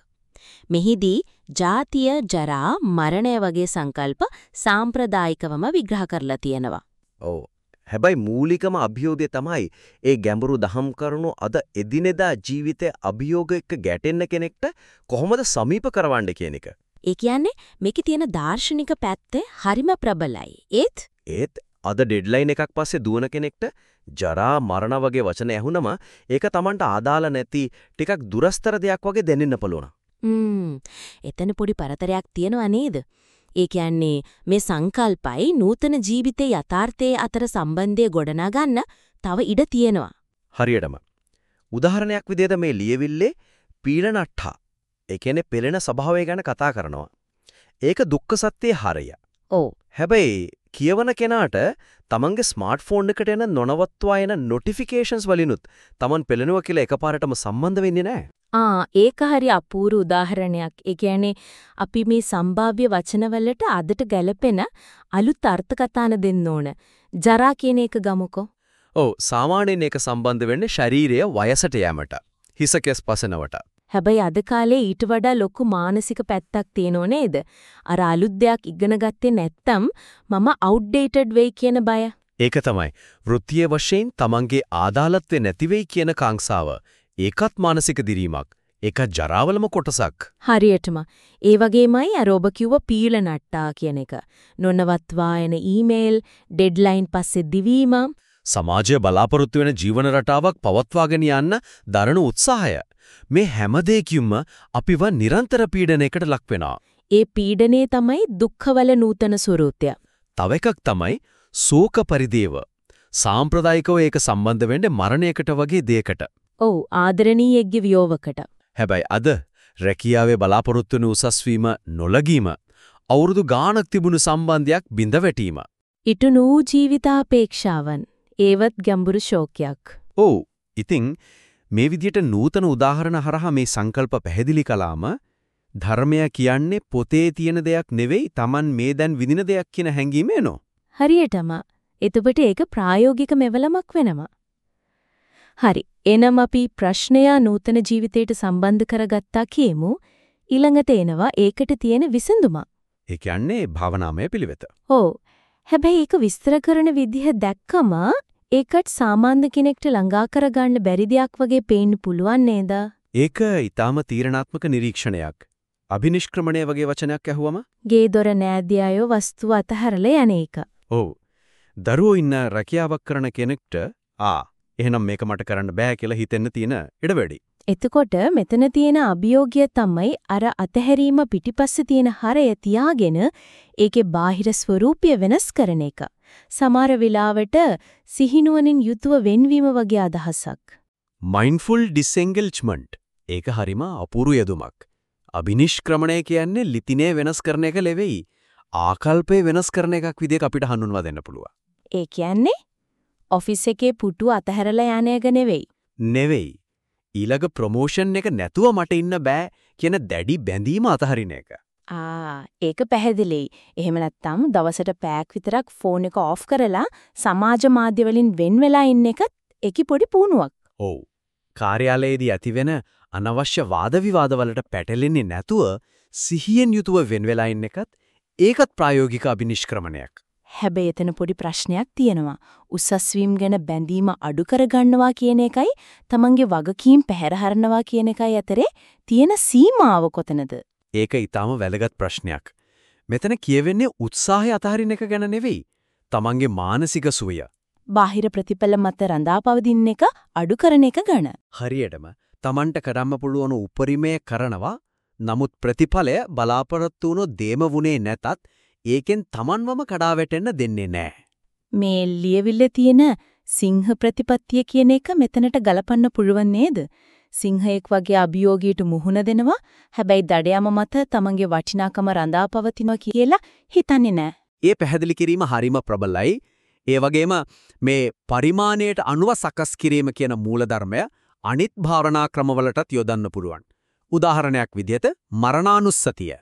මෙහිදී ජාතිය, ජරා, මරණය වගේ සංකල්ප සාම්ප්‍රදායිකවම විග්‍රහ කරලා තියෙනවා. ඔව්. හැබැයි මූලිකම අභියෝගය තමයි ඒ ගැඹුරු දහම් කරුණු අද එදිනෙදා ජීවිතයේ අභියෝග එක්ක ගැටෙන්න කෙනෙක්ට කොහොමද සමීප කරවන්න කියන එක. ඒ කියන්නේ මේකේ තියෙන දාර්ශනික පැත්ත හරිම ප්‍රබලයි. ඒත් ඒත් අද ඩෙඩ්ලයින් එකක් පස්සේ දුවන කෙනෙක්ට ජරා මරණ වගේ වචන ඇහුනම ඒක Tamanට ආදාළ නැති ටිකක් දුරස්තර දෙයක් වගේ දැනෙන්න පුළුවන්. ම්ම් එතන පොඩි පරතරයක් තියෙනවා නේද? ඒ කියන්නේ මේ සංකල්පයි නූතන ජීවිතයේ යථාර්ථයේ අතර සම්බන්ධය ගොඩනගන්න තව ඉඩ තියෙනවා. හරියටම. උදාහරණයක් විදිහට මේ ලියවිල්ලේ පීඩනට්ඨා ඒ කියන්නේ පෙළෙන ස්වභාවය ගැන කතා කරනවා. ඒක දුක්ඛ සත්‍යයේ හරය. ඔව්. හැබැයි කියවන කෙනාට තමන්ගේ ස්මාර්ට්ෆෝන් එකට එන නොනවත්වා එන නොටිෆිකේෂන්ස් වලිනුත් තමන් පෙළෙනවා කියලා එකපාරටම සම්බන්ධ වෙන්නේ නැහැ. ආ ඒක හරි අපූර්ව උදාහරණයක්. ඒ කියන්නේ අපි මේ සම්භාව්‍ය වචනවලට අදට ගැලපෙන අලුත් අර්ථකථන දෙන්න ඕන. ජරා කියන එක ගමුකෝ. ඔව් සාමාන්‍යයෙන් ඒක සම්බන්ධ වෙන්නේ ශාරීරිය වයසට යෑමට. හිසකෙස් පසනවට. හැබැයි අද කාලේ ඊට වඩා ලොකු මානසික පැත්තක් තියෙනව නේද? අර අලුත් දෙයක් ඉගෙන ගත්තේ නැත්තම් මම outdated වෙයි කියන බය. ඒක තමයි වෘත්තීය වශයෙන් තමන්ගේ ආදාළත්වේ නැති වෙයි කියන කාංසාව. ඒකත් මානසික දිරීමක්. ඒක ජරාවලම කොටසක්. හරියටම. ඒ වගේමයි අර ඔබ කිව්ව පීල නට්ටා කියන එක. නොනවත්වා එන ඊමේල්, ඩෙඩ්ලයින් පස්සේ දිවීම. සමාජය බලාපොරොත්තු වෙන ජීවන රටාවක් පවත්වාගෙන යන්න දරණ උත්සාහය. මේ හැම දෙයකින්ම අපිව නිරන්තර පීඩනයකට ලක් වෙනවා. ඒ පීඩනේ තමයි දුක්ඛවල නූතන ස්වරූපය. තව එකක් තමයි ශෝක පරිදේව. සාම්ප්‍රදායිකව ඒක සම්බන්ධ වෙන්නේ මරණයකට වගේ දෙයකට. ඔව් ආදරණීයෙක්ගේ වියෝවකට. හැබැයි අද රැකියාවේ බලාපොරොත්තු වන උසස් වීම නොලගීම අවුරුදු ගාණක් තිබුණු සම්බන්ධයක් බිඳ වැටීම. ඊට නූ ජීවිතාපේක්ෂාවන් ඒවත් ගැඹුරු ශෝකයක්. ඔව්. ඉතින් මේ විදිහට නූතන උදාහරණ හරහා මේ සංකල්ප පැහැදිලි කළාම ධර්මය කියන්නේ පොතේ තියෙන දෙයක් නෙවෙයි Taman මේ දැන් විඳින දෙයක් කියන හැඟීම එනෝ. හරියටම. එතකොට ඒක ප්‍රායෝගික මෙවලමක් වෙනවා. හරි. එනම් අපි ප්‍රශ්නය නූතන ජීවිතයට සම්බන්ධ කරගත්තා කියමු. ඊළඟට එනවා ඒකට තියෙන විසඳුම. ඒ කියන්නේ භාවනාමය පිළිවෙත. ඔව්. හැබැයි ඒක විස්තර කරන විදිහ දැක්කම ඒකට සාමාන්‍ය කෙනෙක්ට ළඟා කරගන්න බැරි දෙයක් වගේ පේන්න පුළුවන් නේද? ඒක ඊටාම තීරණාත්මක නිරීක්ෂණයක්. අභිනිෂ්ක්‍රමණය වගේ වචනයක් ඇහුවම ගේ දොර නෑදියායෝ වස්තුව අතහැරලා යන එක. ඔව්. දරුවෝ ඉන්න රැකියාවක් කරන කෙනෙක්ට ආ එහෙනම් මේක මට කරන්න බෑ කියලා හිතෙන්න තියෙන ඉඩ වැඩි. එතකොට මෙතන තියෙන අභියෝගය තමයි අර අතහැරීම පිටිපස්සේ තියෙන හරය තියාගෙන ඒකේ බාහිර ස්වરૂපය වෙනස් කරන එක. සමහර වෙලාවට සිහිනුවණින් යුතුව වෙන්වීම වගේ අදහසක්. mindful disengagement ඒක හරිම අපූර්ව යෙදුමක්. අභිනිෂ්ක්‍රමණය කියන්නේ ලිතිනේ වෙනස් කරන එක නෙවෙයි. ආකල්පේ වෙනස් කරන එකක් විදිහට අපිට හඳුන්වා දෙන්න පුළුවන්. ඒ කියන්නේ ඔෆිස් එකේ පුටු අතහැරලා යන එක නෙවෙයි. නෙවෙයි. ඊළඟ ප්‍රොමෝෂන් එක නැතුව මට ඉන්න බෑ කියන දැඩි බැඳීම අතහරින එක. ආ ඒක පැහැදිලියි. එහෙම නැත්නම් දවසට පැයක් විතරක් ෆෝන් එක ඔෆ් කරලා සමාජ මාධ්‍ය වලින් වෙන් වෙලා ඉන්න එකත් ඒකි පොඩි පුහුණුවක්. ඔව්. කාර්යාලයේදී ඇතිවෙන අනවශ්‍ය වාද විවාද වලට පැටලෙන්නේ නැතුව සිහියෙන් යුතුව වෙන් වෙලා ඉන්න එකත් ඒකත් ප්‍රායෝගික අභිනිෂ්ක්‍රමණයක්. හැබැයි එතන පොඩි ප්‍රශ්නයක් තියෙනවා. උසස් වීම ගැන බැඳීම අඩු කරගන්නවා කියන එකයි තමන්ගේ වගකීම් පැහැරහරනවා කියන එකයි අතරේ තියෙන සීමාව කොතනද? ඒක ඊටාම වැදගත් ප්‍රශ්නයක්. මෙතන කියවෙන්නේ උත්සාහය අතහරින එක ගැන නෙවෙයි. තමන්ගේ මානසික සුවය. බාහිර ප්‍රතිඵල මත රඳාපවදින්න එක අඩු කරන එක ගැන. හරියටම තමන්ට කරන්න පුළුවන් උපරිමය කරනවා. නමුත් ප්‍රතිඵලය බලාපොරොත්තු වුණු දේම වුණේ නැතත් ඒකෙන් Tamanවම කඩා වැටෙන්න දෙන්නේ නැහැ. මේ ලියවිල්ලේ තියෙන සිංහ ප්‍රතිපත්තිය කියන එක මෙතනට ගලපන්න පුළුවන් නේද? සිංහයෙක් වගේ අභියෝගයට මුහුණ දෙනවා. හැබැයි දඩයම මත තමන්ගේ වටිනාකම රඳාපවතිනවා කියලා හිතන්නේ නැහැ. ඒ පැහැදිලි කිරීම හරිම ප්‍රබලයි. ඒ වගේම මේ පරිමාණයට අනුව සකස් කිරීම කියන මූලධර්මය අනිත් භාවනා ක්‍රමවලටත් යොදන්න පුළුවන්. උදාහරණයක් විදිහට මරණානුස්සතිය.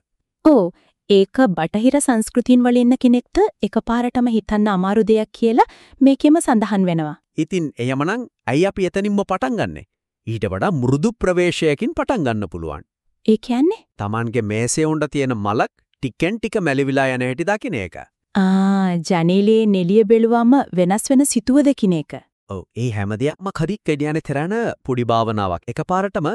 ඔව් ඒක බටහිර සංස්කෘතින් වල ඉන්න කෙනෙක්ට එකපාරටම හිතන්න අමාරු දෙයක් කියලා මේකෙම සඳහන් වෙනවා. ඉතින් එයමනම් ඇයි අපි එතනින්ම පටන් ගන්නෙ? ඊට වඩා මෘදු ප්‍රවේශයකින් පටන් ගන්න පුළුවන්. ඒ කියන්නේ Tamange මේසේ උණ්ඩ තියෙන මලක් ටිකෙන් ටික මැලිවිලා යන හැටි දකින්න එක. ආ ජනේලයේ නෙලිය බැලුවම වෙනස් වෙන සිතුව දකින්න එක. ඔව් ඒ හැම දෙයක්ම හරි කඩියනේ තරන පොඩි භාවනාවක්. එකපාරටම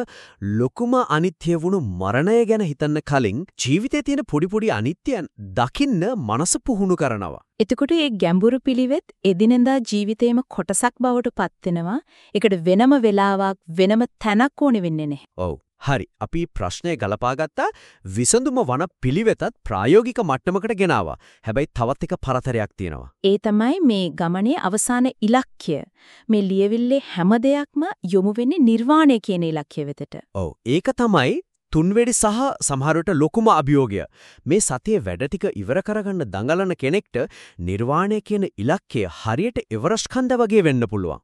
ලොකුම අනිත්‍ය වුණු මරණය ගැන හිතන්න කලින් ජීවිතේ තියෙන පොඩි පොඩි අනිත්‍යයන් දකින්න මනස පුහුණු කරනවා. එතකොට මේ ගැඹුරු පිළිවෙත් එදිනෙදා ජීවිතේම කොටසක් බවට පත් වෙනවා. ඒකට වෙනම වෙලාවක් වෙනම තැනක් ඕනෙ වෙන්නේ නැහැ. ඔව්. හරි. අපි ප්‍රශ්නය ගලපාගත්තා විසඳුම වන පිළිවෙතත් ප්‍රායෝගික මට්ටමකට ගෙනාවා. හැබැයි තවත් එක පරතරයක් තියෙනවා. ඒ තමයි මේ ගමනේ අවසාන ඉලක්කය. මේ ලියවිල්ලේ හැම දෙයක්ම යොමු වෙන්නේ නිර්වාණය කියන ඉලක්කය වෙතට. ඔව්. ඒක තමයි තුන්වෙනි සහ සමහරවිට ලොකුම අභියෝගය. මේ සතියේ වැඩ ටික ඉවර කරගන්න දඟලන කෙනෙක්ට නිර්වාණය කියන ඉලක්කය හරියට එවරස්ට් කන්ද වගේ වෙන්න පුළුවන්.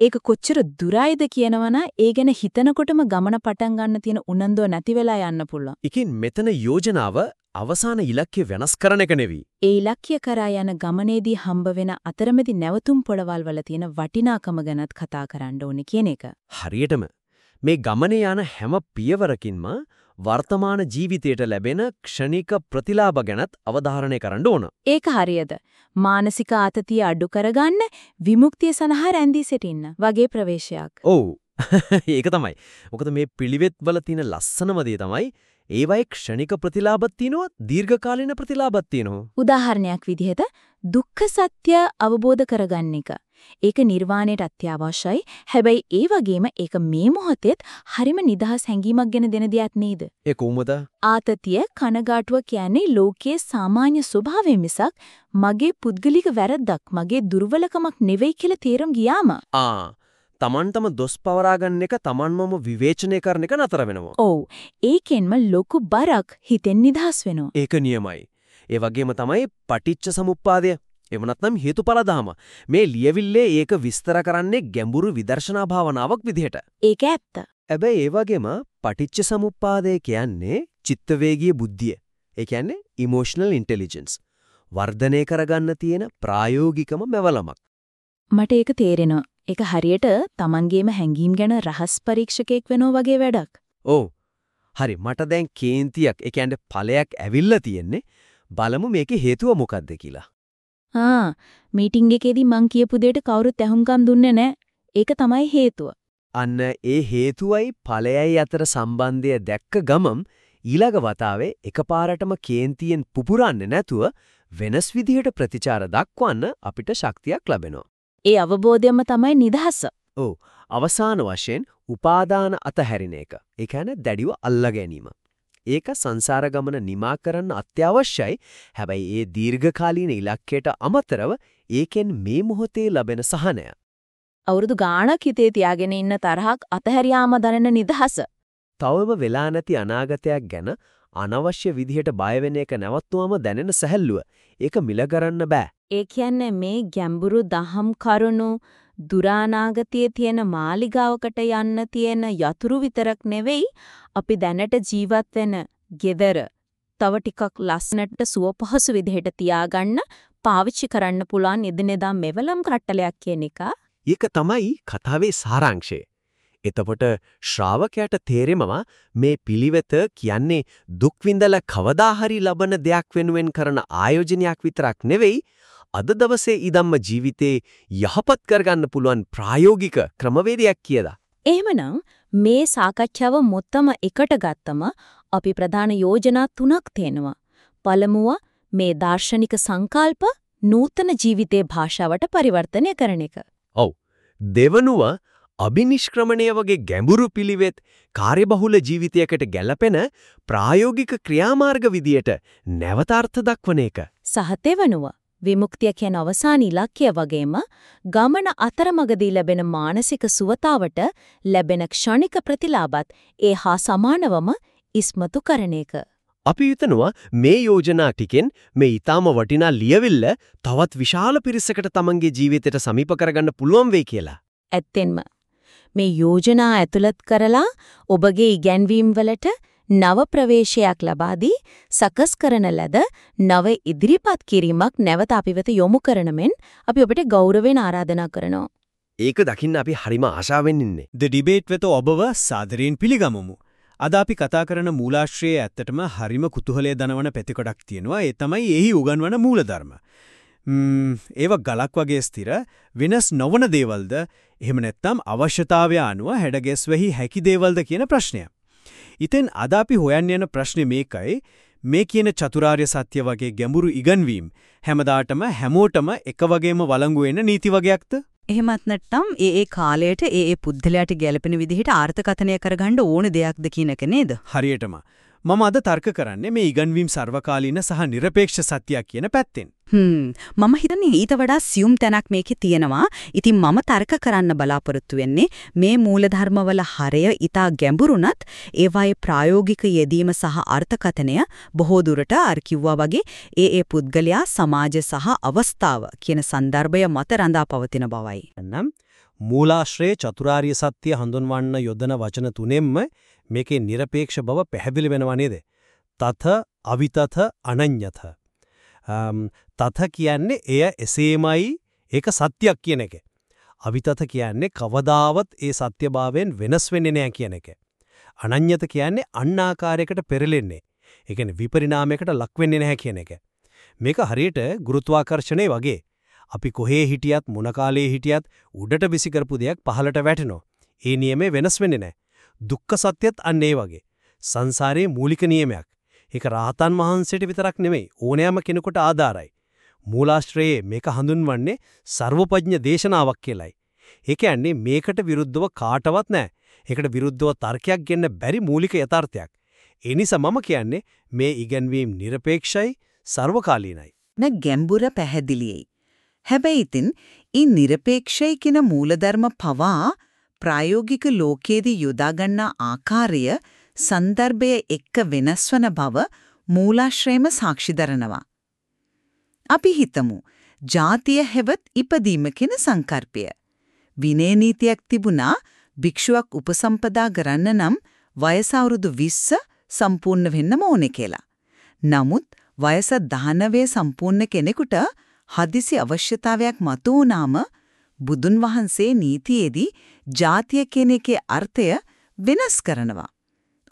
ඒක කොච්චර දුරයිද කියනවන ඒ ගැන හිතනකොටම ගමන පටන් ගන්න තියෙන උනන්දුව නැති වෙලා යන්න පුළුවන්. ඉකින් මෙතන යෝජනාව අවසාන ඉලක්කය වෙනස් කරන එක නෙවී. ඒ ඉලක්කය කරා යන ගමනේදී හම්බ වෙන අතරමැදි නැවතුම් පොළවල් වල තියෙන වටිනාකම ගැනත් කතා කරන්න ඕනේ කියන එක. හරියටම මේ ගමනේ යන හැම පියවරකින්ම වර්තමාන ජීවිතයට ලැබෙන ක්ෂණික ප්‍රතිලාභ ගැනත් අවධාරණය කරන්න ඕන. ඒක හරියද. මානසික ආතතිය අඩු කරගන්න විමුක්තිය සඳහා රැඳී සිටින්න වගේ ප්‍රවේශයක්. ඔව්. ඒක තමයි. මොකද මේ පිළිවෙත් වල තියෙන ලස්සනම දේ තමයි ඒවයි ක්ෂණික ප්‍රතිලාභත් තියෙනවා දීර්ඝකාලීන ප්‍රතිලාභත් තියෙනවා. උදාහරණයක් විදිහට දුක්ඛ සත්‍ය අවබෝධ කරගන්න එක. ඒක නිර්වාණයට අත්‍යවශ්‍යයි. හැබැයි ඒ වගේම ඒක මේ මොහොතේත් හරිම නිදහස් හැඟීමක් ගැන දෙන දෙයක් නේද? ඒ කොහොමද? ආතතිය කනගාටුව කියන්නේ ලෝකයේ සාමාන්‍ය ස්වභාවය මිසක් මගේ පුද්ගලික වැරද්දක් මගේ දුර්වලකමක් නෙවෙයි කියලා තේරුම් ගියාම. ආ තමන්ටම දොස් පවරා ගන්න එක තමන්මම විවේචනය කරන එක නතර වෙනවා. ඔව්. ඒකෙන්ම ලොකු බරක් හිතෙන් නිදහස් වෙනවා. ඒක නියමයි. ඒ වගේම තමයි පටිච්ච සමුප්පාදය. එහෙම නැත්නම් හේතුඵල ධම. මේ ලියවිල්ලේ ඒක විස්තර කරන්නේ ගැඹුරු විදර්ශනා භාවනාවක් විදිහට. ඒක ඇත්ත. හැබැයි ඒ වගේම පටිච්ච සමුප්පාදය කියන්නේ චිත්තවේගීය බුද්ධිය. ඒ කියන්නේ emotional intelligence. වර්ධනය කරගන්න තියෙන ප්‍රායෝගිකම මෙවලමක්. මට ඒක තේරෙනවා. ඒක හරියට Tamangeema හැංගීම් ගැන රහස් පරීක්ෂකෙක් වෙනෝ වගේ වැඩක්. ඔව්. හරි මට දැන් කේන්තියක් ඒ කියන්නේ ඵලයක් ඇවිල්ලා තියෙන්නේ. බලමු මේකේ හේතුව මොකක්ද කියලා. ආ මීටින්ග් එකේදී මං කියපු දෙයට කවුරුත් ඇහුම්කම් දුන්නේ නැහැ. ඒක තමයි හේතුව. අන්න ඒ හේතුවයි ඵලයයි අතර සම්බන්ධය දැක්ක ගමම් ඊළඟ වතාවේ එකපාරටම කේන්තියෙන් පුපුරන්නේ නැතුව වෙනස් විදිහට ප්‍රතිචාර දක්වන්න අපිට ශක්තියක් ලැබෙනවා. ඒ අවබෝධයම තමයි නිදහස. ඔව්. අවසාන වශයෙන් උපාදාන අතහැරින එක. ඒ කියන්නේ දැඩිව අල්ලා ගැනීම. ඒක සංසාර ගමන නිමා කරන්න අත්‍යවශ්‍යයි. හැබැයි ඒ දීර්ඝකාලීන ඉලක්කයට අමතරව ඒකෙන් මේ මොහොතේ ලැබෙන සහනය. අවුරුදු ගාණක් හිතේ තියාගෙන ඉන්න තරහක් අතහැරියාම දැනෙන නිදහස. තවම වෙලා නැති අනාගතයක් ගැන අනවශ්‍ය විදිහට බය වෙන එක නැවතුවම දැනෙන සැහැල්ලුව. ඒක මිල කරන්න බෑ. ඒ කියන්නේ මේ ගැඹුරු දහම් කරුණු දුරානාගතයේ තියෙන මාලිගාවකට යන්න තියෙන යතුරු විතරක් නෙවෙයි අපි දැනට ජීවත් වෙන gedara තව ටිකක් ලස්සනට සුවපහසු විදිහට තියාගන්න පාවිච්චි කරන්න පුළුවන් එදිනෙදා මෙවලම් කට්ටලයක් කියන එක. ඒක තමයි කතාවේ සාරාංශය. එතකොට ශ්‍රාවකයාට තේරෙමවා මේ පිළිවෙත කියන්නේ දුක් විඳලා කවදා හරි ලබන දෙයක් වෙනුවෙන් කරන ආයෝජනයක් විතරක් නෙවෙයි අද දවසේ ඉදම්ම ජීවිතේ යහපත් කරගන්න පුළුවන් ප්‍රායෝගික ක්‍රමවේදයක් කියලා. එහෙමනම් මේ සාකච්ඡාව මොත්තම එකට ගත්තම අපි ප්‍රධාන යෝජනා තුනක් තියෙනවා. පළමුව මේ දාර්ශනික සංකල්ප නූතන ජීවිතයේ භාෂාවට පරිවර්තනය කරන එක. ඔව්. දෙවනුව අබිනිෂ්ක්‍රමණය වගේ ගැඹුරු පිළිවෙත් කාර්යබහුල ජීවිතයකට ගැලපෙන ප්‍රායෝගික ක්‍රියාමාර්ග විදියට නැවත අර්ථ දක්වන එක. සහ තෙවනුව විමුක්තිය කියන අවසාන ඉලක්කය වගේම ගමන අතරමඟදී ලැබෙන මානසික සුවතාවට ලැබෙන ක්ෂණික ප්‍රතිලාභත් ඒ හා සමානවම ඉස්මතු කරන එක. අපි හිතනවා මේ යෝජනා ටිකෙන් මේ ඊටාම වටිනා ලියවිල්ල තවත් විශාල පිරිසකට තමන්ගේ ජීවිතයට සමීප කරගන්න පුළුවන් වෙයි කියලා. ඇත්තෙන්ම මේ යෝජනා ඇතුළත් කරලා ඔබගේ ඉගැන්වීම් වලට නව ප්‍රවේශයක් ලබා දී සකස් කරන ලද නව ඉදිරිපත් කිරීමක් නැවත අපි වෙත යොමු කරන මෙන් අපි ඔබට ගෞරවයෙන් ආරාධනා කරනවා. ඒක දකින්න අපි හරිම ආශාවෙන් ඉන්නේ. ද ඩිබේට් වෙත ඔබව සාදරයෙන් පිළිගමමු. අද අපි කතා කරන මූලාශ්‍රයේ ඇත්තටම හරිම කුතුහලය දනවන පැතිකඩක් තියෙනවා. ඒ තමයි එහි උගන්වන මූලධර්ම. ම්ම් ඒව ගලක් වගේ ස්ථිර වෙනස් නොවන දේවල්ද එහෙම නැත්නම් අවශ්‍යතාවය අනුව හැඩගැස්වෙහි හැකි දේවල්ද කියන ප්‍රශ්නය. ඉතින් අද අපි හොයන්න යන ප්‍රශ්නේ මේකයි මේ කියන චතුරාර්ය සත්‍ය වගේ ගැඹුරු ඉගන්වීම් හැමදාටම හැමෝටම එක වගේම වළංගු වෙන නීති වගයක්ද? එහෙමත් නැත්නම් ඒ ඒ කාලයට ඒ ඒ පුද්දලයට ගැලපෙන විදිහට ආර්ථකථනය කරගන්න ඕන දෙයක්ද කියන එක නේද? හරියටම. මම අද තර්ක කරන්නේ මේ ඉගන්වීම් සර්වකාලීන සහ নিরপেক্ষ සත්‍යයක් කියන පැත්තෙන්. හ්ම් මම හිතන්නේ ඊට වඩා සියුම් තැනක් මේකේ තියෙනවා. ඉතින් මම තර්ක කරන්න බලාපොරොත්තු වෙන්නේ මේ මූලධර්මවල හරය ඊටා ගැඹුරුණත් ඒවායේ ප්‍රායෝගික යෙදීම සහ අර්ථකථනය බොහෝ දුරට අර කිව්වා වගේ ඒ ඒ පුද්ගලයා සමාජය සහ අවස්ථාව කියන સંદર્ભය මත රඳා පවතින බවයි. නම් මූලාශ්‍රයේ චතුරාර්ය සත්‍ය හඳුන්වන්න යොදන වචන තුනෙන්ම මේකේ নিরপেক্ষ බව පැහැදිලි වෙනවා නේද? තත අවිතත අනඤ්‍යත. තත කියන්නේ එය එසේමයි ඒක සත්‍යයක් කියන එක. අවිතත කියන්නේ කවදාවත් ඒ සත්‍යභාවයෙන් වෙනස් වෙන්නේ නැහැ කියන එක. අනඤ්‍යත කියන්නේ අන් ආකාරයකට පෙරලෙන්නේ. ඒ කියන්නේ විපරිණාමයකට ලක් වෙන්නේ නැහැ කියන එක. මේක හරියට ගුරුත්වාකර්ෂණය වගේ. අපි කොහේ හිටියත් මොන කාලේ හිටියත් උඩට විසි කරපු දෙයක් පහළට වැටෙනවා. ඒ නියමේ වෙනස් වෙන්නේ නැහැ. දුක්ඛ සත්‍යත් අන්න ඒ වගේ. සංසාරයේ මූලික නියමයක්. ඒක රාහතන් වහන්සේට විතරක් නෙමෙයි ඕනෑම කෙනෙකුට ආධාරයි. මූලාශ්‍රයේ මේක හඳුන්වන්නේ ਸਰවපඥ දේශනාවක් කියලයි. ඒ කියන්නේ මේකට විරුද්ධව කාටවත් නැහැ. ඒකට විරුද්ධව තර්කයක් ගෙන්න බැරි මූලික යථාර්ථයක්. ඒ නිසා මම කියන්නේ මේ ඉගැන්වීම් নিরপেক্ষයි, ਸਰවකාලීනයි. නැ ගැඹුර පැහැදිලියි. හැබැයි ඉතින් ඒ নিরপেক্ষයි කියන මූලධර්ම පවා ප්‍රායෝගික ලෝකයේදී යොදා ගන්නා ආකාරය સંદર્ભය එක්ක වෙනස් වන බව මූලාශ්‍රයම සාක්ෂි දරනවා. අපි හිතමු ජාතිය හැවත් ඉපදීම කියන සංකල්පය. විනය නීතියක් තිබුණා භික්ෂුවක් උපසම්පදා කරන්න නම් වයස අවුරුදු 20 සම්පූර්ණ වෙන්නම ඕනේ කියලා. නමුත් වයස 19 සම්පූර්ණ කෙනෙකුට හදිසි අවශ්‍යතාවයක් මතු වුණාම බුදුන් වහන්සේ නීතියේදී ජාතිය කියන එකේ අර්ථය වෙනස් කරනවා.